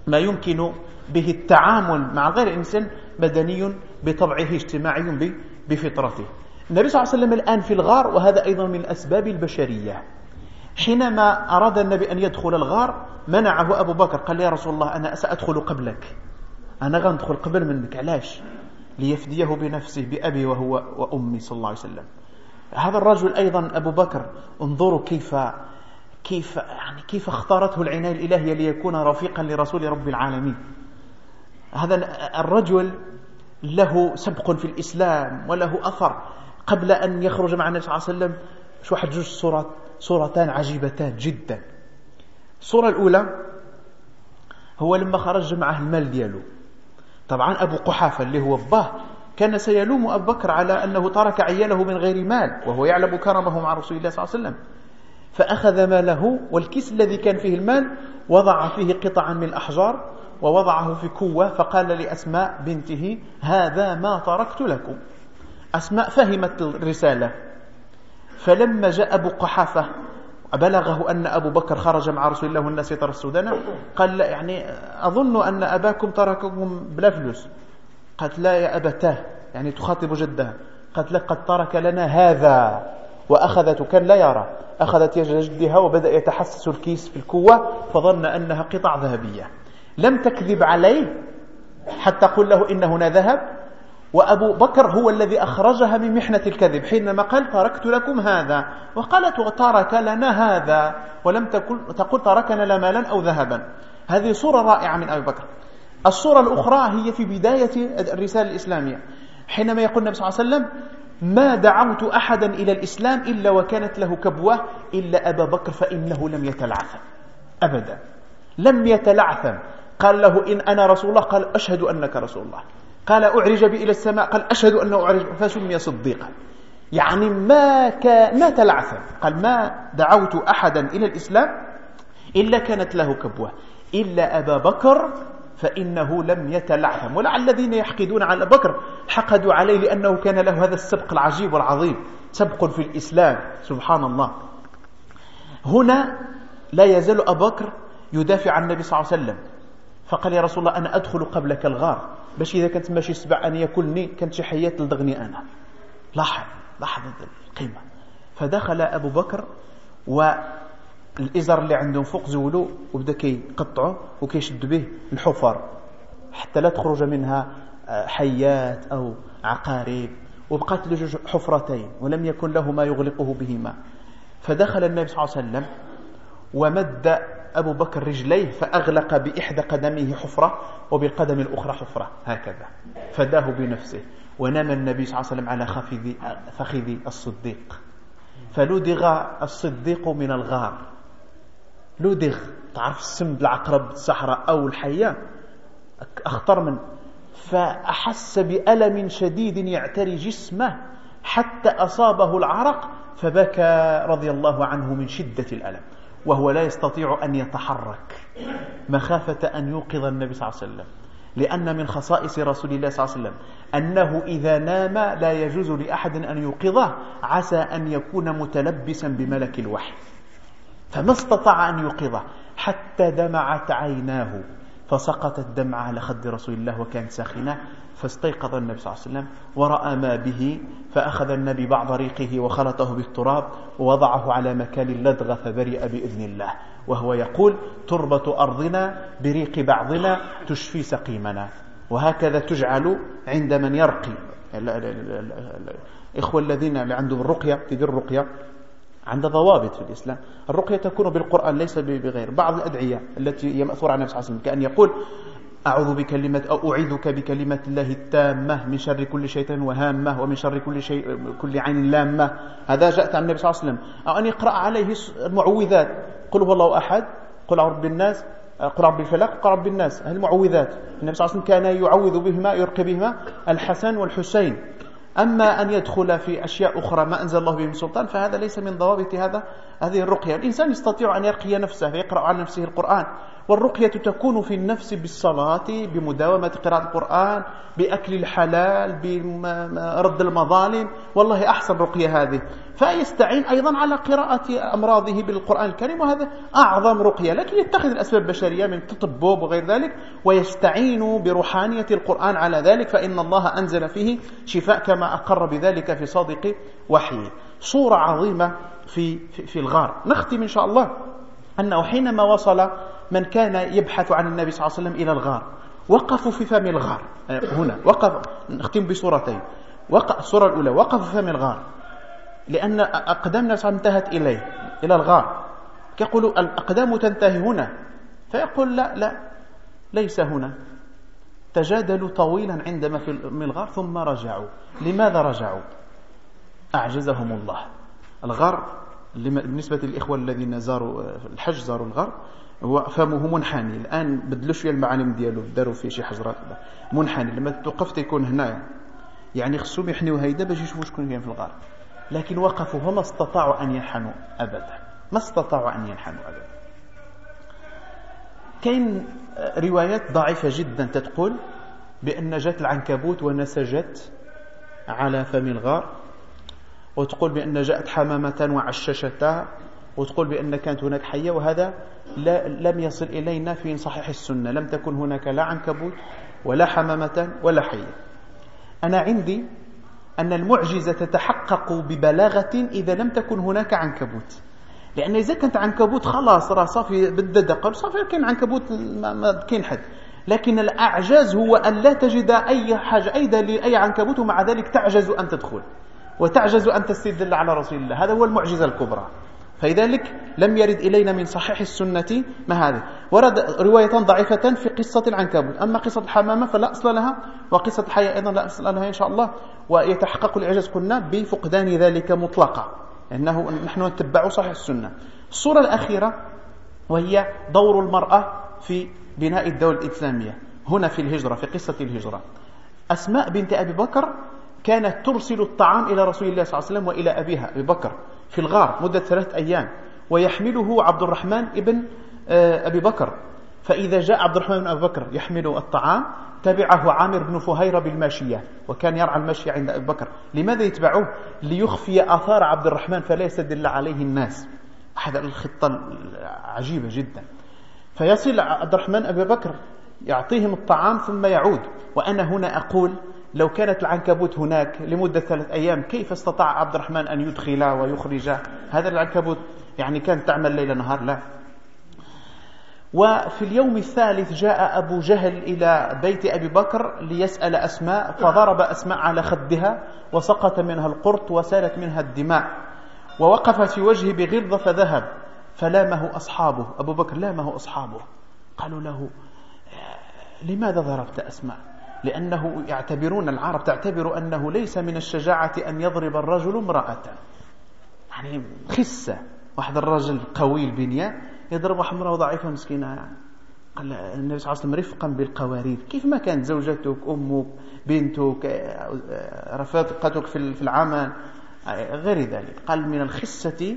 ما يمكن به التعامل مع غير إنسان مدني بطبعه اجتماعي بفطرته. النبي صلى الله عليه وسلم الآن في الغار وهذا أيضا من الأسباب البشرية. حينما أراد النبي أن يدخل الغار منعه أبو بكر قال يا رسول الله أنا سأدخل قبلك. أنا غندخل قبل منك. علاش؟ ليفديه بنفسه بأبي وهو وأمي صلى الله عليه وسلم. هذا الرجل أيضا أبو بكر انظروا كيف كيف يعني كيف اختارته العناية الإلهية ليكون رفيقا لرسول رب العالمين. هذا الرجل له سبق في الإسلام وله أثر. قبل أن يخرج مع النبي صلى الله عليه وسلم شو واحد جوج صورات. صورتان عجيبتان جدا. الصورة الأولى هو لما خرج معه المال دياله طبعا أبو قحافة اللي هو باه كان سيلوم أبو بكر على أنه ترك عياله من غير مال وهو يعلم كرمه مع رسول الله صلى الله عليه وسلم. فأخذ ماله والكيس الذي كان فيه المال وضع فيه قطعا من الأحجار ووضعه في كوة فقال لأسماء بنته هذا ما تركت لكم. أسماء فهمت الرسالة. فلما جاء أبو قحافة بلغه أن أبو بكر خرج مع رسول الله والناس يترصدون قال لا يعني أظن أن أباكم ترككم بلا فلوس. قالت لا يا أبتاه يعني تخاطب جدها. قالت لقد ترك لنا هذا وأخذت كان لا يرى. أخذت يد جدها وبدأ يتحسس الكيس في الكوة فظن أنها قطع ذهبية. لم تكذب عليه حتى قل له إن هنا ذهب. وأبو بكر هو الذي أخرجها من محنة الكذب. حينما قال تركت لكم هذا وقالت وترك لنا هذا ولم تقل, تقول تركنا لا مالا أو ذهبا هذه صورة رائعة من أبي بكر. الصورة الأخرى هي في بداية الرسالة الإسلامية. حينما يقول النبي صلى الله عليه وسلم ما دعوت أحدا إلى الإسلام إلا وكانت له كبوة إلا أبا بكر فإنه لم يتلعثم أبدا. لم يتلعثم. قال له إن أنا رسول الله قال أشهد أنك رسول الله قال أعرج بي إلى السماء قال أشهد أنه أعرج فسمي صديقا. يعني ما كان ما تلعثم قال ما دعوت أحدا إلى الإسلام إلا كانت له كبوة. إلا أبا بكر فإنه لم يتلعثم. ولعل الذين يحقدون على بكر حقدوا عليه لأنه كان له هذا السبق العجيب والعظيم. سبق في الإسلام. سبحان الله. هنا لا يزال أبو بكر يدافع عن النبي صلى الله عليه وسلم. فقال يا رسول الله أنا أدخل قبلك الغار. باش إذا كانت ماشي سبع أن ياكلني كانت شي حياة تلدغني أنا. لاحظ لاحظ القيمة. فدخل أبو بكر والإزر اللي عندهم فوق زولو وبدا كيقطعه وكيشد به الحفر حتى لا تخرج منها آه، حيات أو عقارب. وبقات له حفرتين ولم يكن له ما يغلقه بهما. فدخل النبي صلى الله عليه وسلم ومد أبو بكر رجليه فأغلق بإحدى قدميه حفرة وبالقدم الأخرى حفرة. هكذا. فداه بنفسه. ونام النبي صلى الله عليه وسلم على خفذ فخذ الصديق. فلدغ الصديق من الغار. لدغ. تعرف السم بالعقرب الصحراء أو الحية؟ أخطر من. فأحس بألم شديد يعتري جسمه حتى أصابه العرق فبكى رضي الله عنه من شدة الألم. وهو لا يستطيع أن يتحرك. مخافة أن يوقظ النبي صلى الله عليه وسلم. لأن من خصائص رسول الله صلى الله عليه وسلم أنه إذا نام لا يجوز لأحد أن يوقظه عسى أن يكون متلبسا بملك الوحي. فما استطاع أن يوقظه حتى دمعت عيناه فسقط الدمع على خد رسول الله وكانت ساخنة فاستيقظ النبي صلى الله عليه وسلم ورأى ما به فأخذ النبي بعض ريقه وخلطه بالتراب ووضعه على مكان اللدغة فبرئ بإذن الله. وهو يقول تربة أرضنا بريق بعضنا تشفي سقيمنا. وهكذا تجعل عند من يرقي. الإخوة الذين عندهم الرقية تدير الرقية؟ عند ضوابط في الإسلام. الرقية تكون بالقرآن ليس بغير. بعض الأدعية التي هي مأثورة عن النبي صلى الله عليه وسلم كأن يقول أعوذ بكلمة أو أعيذك بكلمة الله التامة من شر كل شيطان وهامة ومن شر كل شيء كل عين لامة. هذا جاءت عن النبي صلى الله عليه وسلم. أو أن يقرأ عليه المعوذات. قل هو الله أحد. قل أعوذ بالناس قل رب الفلق. قل رب الناس. هذه المعوذات. النبي صلى الله عليه وسلم كان يعوذ بهما يرقي بهما الحسن والحسين. أما أن يدخل في أشياء أخرى ما أنزل الله به من سلطان فهذا ليس من ضوابط هذا هذه الرقية. الإنسان يستطيع أن يرقي نفسه فيقرأ على نفسه القرآن. والرقية تكون في النفس بالصلاة بمداومة قراءة القرآن بأكل الحلال برد المظالم. والله أحسن رقية هذه. فيستعين أيضا على قراءة أمراضه بالقرآن الكريم وهذا أعظم رقية. لكن يتخذ الأسباب البشرية من تطبب وغير ذلك ويستعين بروحانية القرآن على ذلك. فإن الله أنزل فيه شفاء كما أقر بذلك في صادق وحيه صورة عظيمة في, في, في الغار. نختم إن شاء الله أنه حينما وصل من كان يبحث عن النبي صلى الله عليه وسلم إلى الغار وقفوا في فم الغار. هنا وقف نختم بصورتين الصورة الأولى وقفوا في فم الغار. لأن أقدام الناس انتهت إليه إلى الغار. يقول الأقدام تنتهي هنا. فيقول لا لا ليس هنا. تجادلوا طويلا عندما في الغار ثم رجعوا. لماذا رجعوا؟ أعجزهم الله. الغار بالنسبة للإخوة الذين زاروا الحج زاروا الغار هو فمه منحني. الآن بدلوا شوية المعالم ديالو داروا فيه شي حجرات منحني. لما توقف تيكون هنا يعني خصهم يحنيو هيدا باش يشوفوا شكون كاين في الغار لكن وقفوا. وما استطاعوا أن ينحنوا أبدا. ما استطاعوا أن ينحنوا أبدا. كاين روايات ضعيفة جدا تتقول بأن جات العنكبوت ونسجت على فم الغار. وتقول بأن جاءت حمامة وعششتها وتقول بأن كانت هناك حية وهذا لا لم يصل إلينا في صحيح السنة. لم تكن هناك لا عنكبوت ولا حمامة ولا حية. أنا عندي أن المعجزة تتحقق ببلاغة إذا لم تكن هناك عنكبوت. لأن إذا كانت عنكبوت خلاص راه صافي بالددق صافي كاين عنكبوت ما كاين حد. لكن الأعجاز هو أن لا تجد أي حاجة أي دليل أي عنكبوت ومع ذلك تعجز أن تدخل. وتعجز أن تستدل على رسول الله. هذا هو المعجزة الكبرى. فلذلك لم يرد إلينا من صحيح السنة ما هذا. ورد رواية ضعيفة في قصة العنكبوت. أما قصة الحمامة فلا أصل لها وقصة الحياة أيضا لا أصل لها إن شاء الله ويتحقق الإعجاز قلنا بفقدان ذلك مطلقا. أنه نحن نتبع صحيح السنة. الصورة الأخيرة وهي دور المرأة في بناء الدولة الإسلامية. هنا في الهجرة في قصة الهجرة. أسماء بنت أبي بكر كانت ترسل الطعام إلى رسول الله صلى الله عليه وسلم وإلى أبيها أبي بكر في الغار مدة ثلاث أيام ويحمله عبد الرحمن ابن آه، أبي بكر. فإذا جاء عبد الرحمن بن أبي بكر يحمل الطعام تبعه عامر بن فهيرة بالماشية وكان يرعى المشي عند أبي بكر. لماذا يتبعوه؟ ليخفي آثار عبد الرحمن فلا يستدل عليه الناس. هذا الخطة عجيبة جدا. فيصل عبد الرحمن أبي بكر يعطيهم الطعام ثم يعود. وأنا هنا أقول لو كانت العنكبوت هناك لمدة ثلاث أيام كيف استطاع عبد الرحمن أن يدخل ويخرج؟ هذا العنكبوت يعني كانت تعمل ليل نهار؟ لا. وفي اليوم الثالث جاء أبو جهل إلى بيت أبي بكر ليسأل أسماء فضرب أسماء على خدها وسقط منها القرط وسالت منها الدماء. ووقف في وجهه بغلظة فذهب فلامه أصحابه؟ أبو بكر لامه أصحابه؟ قالوا له لماذا ضربت أسماء؟ لأنه يعتبرون العرب تعتبر أنه ليس من الشجاعة أن يضرب الرجل امرأة. يعني خسة. واحد الرجل قوي البنية يضرب واحد امرأة ضعيفة مسكينة. يعني. قال النبي صلى الله عليه وسلم رفقا بالقوارير. كيف ما كانت زوجتك أمك بنتك رفقتك في العمل غير ذلك. قال من الخسة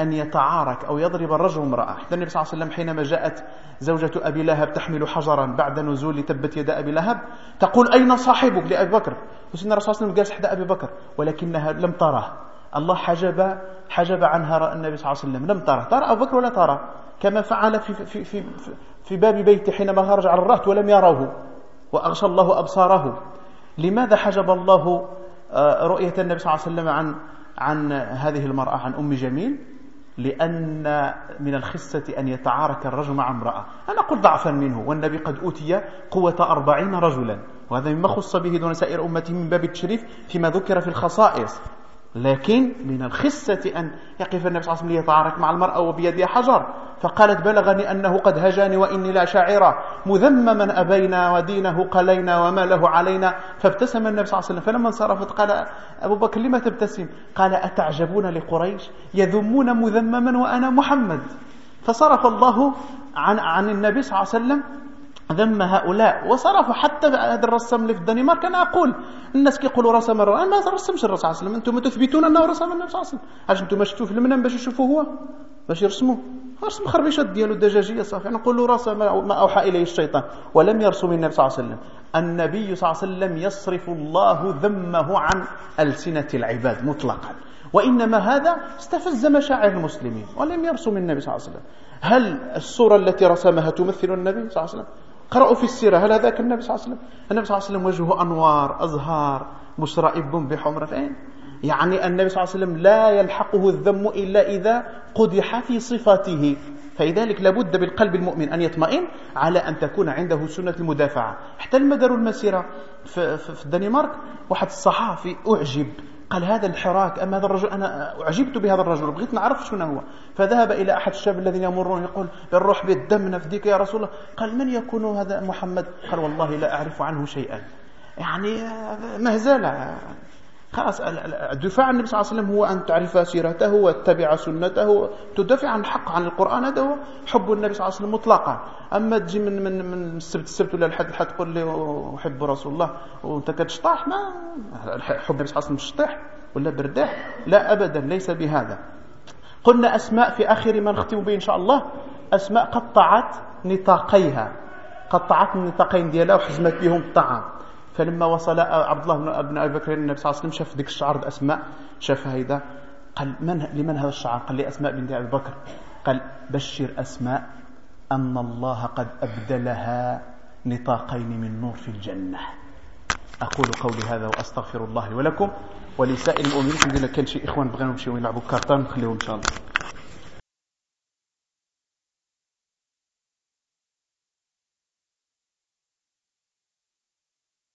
أن يتعارك أو يضرب الرجل امرأة. حتى النبي صلى الله عليه وسلم حينما جاءت زوجة أبي لهب تحمل حجرا بعد نزول تبت يد أبي لهب تقول أين صاحبك؟ لأبي بكر. وسيدنا الرسول صلى الله عليه وسلم جالس حتى أبي بكر ولكنها لم تراه الله حجب حجب عنها النبي صلى الله عليه وسلم. لم ترى. ترى أبو بكر ولا ترى. كما فعل في, في, في, في باب بيته حينما خرج على الرهط ولم يروه. وأغشى الله أبصاره. لماذا حجب الله آه، رؤية النبي صلى الله عليه وسلم عن عن هذه المرأة عن أم جميل؟ لأن من الخسة أن يتعارك الرجل مع امرأة. أنا أقول ضعفا منه والنبي قد أوتي قوة أربعين رجلا. وهذا مما خص به دون سائر أمته من باب التشريف فيما ذكر في الخصائص. لكن من الخسة أن يقف النبي صلى الله عليه وسلم ليتعارك مع المرأة وبيدها حجر. فقالت بلغني أنه قد هجاني وإني لا شاعرة. مذمما أبينا ودينه قلينا وما له علينا. فابتسم النبي صلى الله عليه وسلم. فلما انصرفت قال أبو بكر لما تبتسم؟ قال أتعجبون لقريش يذمون مذمما وأنا محمد. فصرف الله عن, عن النبي صلى الله عليه وسلم ذم هؤلاء. وصرفوا حتى هذا الرسام اللي في الدنمارك أنا أقول الناس كيقولوا رسم أنا ما رسمش الرسول صلى الله عليه وسلم. أنتم تثبتون أنه رسم النبي صلى الله عليه وسلم. علاش أنتم شفتوا في المنام باش يشوفوا هو؟ باش يرسموا رسم خربيشات ديالو الدجاجية صافي. نقول له رسم ما أوحى إليه الشيطان. ولم يرسم النبي صلى الله عليه وسلم. النبي صلى الله عليه وسلم يصرف الله ذمه عن ألسنة العباد مطلقا. وإنما هذا استفز مشاعر المسلمين. ولم يرسم النبي صلى الله عليه وسلم. هل الصورة التي رسمها تمثل النبي صلى الله عليه وسلم؟ قرأوا في السيرة هل هذاك النبي صلى الله عليه وسلم؟ النبي صلى الله عليه وسلم وجهه أنوار أزهار مشرائب بحمرة فين يعني النبي صلى الله عليه وسلم لا يلحقه الذم إلا إذا قدح في صفاته. فلذلك لابد بالقلب المؤمن أن يطمئن على أن تكون عنده سنة المدافعة. حتى المدار المسيرة في الدنمارك واحد الصحافي أعجب. قال هذا الحراك أما هذا الرجل أنا أعجبت بهذا الرجل بغيت نعرف شنو هو. فذهب إلى أحد الشباب الذين يمرون يقول بالروح بالدم نفديك يا رسول الله. قال من يكون هذا محمد؟ قال والله لا أعرف عنه شيئا. يعني مهزلة. خلاص الدفاع عن النبي صلى الله عليه وسلم هو أن تعرف سيرته وتتبع سنته تدافع عن الحق عن القرآن هذا هو حب النبي صلى الله عليه وسلم مطلقا. أما تجي من من من السبت السبت ولا الحد الحد تقول لي أحب رسول الله وأنت كتشطح ما حب النبي صلى الله عليه وسلم شطح ولا برداح؟ لا أبدا ليس بهذا. قلنا أسماء في آخر ما نختم به إن شاء الله. أسماء قطعت نطاقيها قطعت النطاقين ديالها وحزمت بهم الطعام. فلما وصل عبد الله بن أبي بكر النبي صلى الله عليه وسلم شاف ديك الشعر اسماء شاف هيدا قال من لمن هذا الشعر؟ قال لي أسماء بنت أبي بكر. قال بشر أسماء أن الله قد أبدلها نطاقين من نور في الجنة. أقول قولي هذا وأستغفر الله ولكم ولسائر المؤمنين كان شي إخوان بغينا نمشيو يلعبوا كارتون نخليهم إن شاء الله.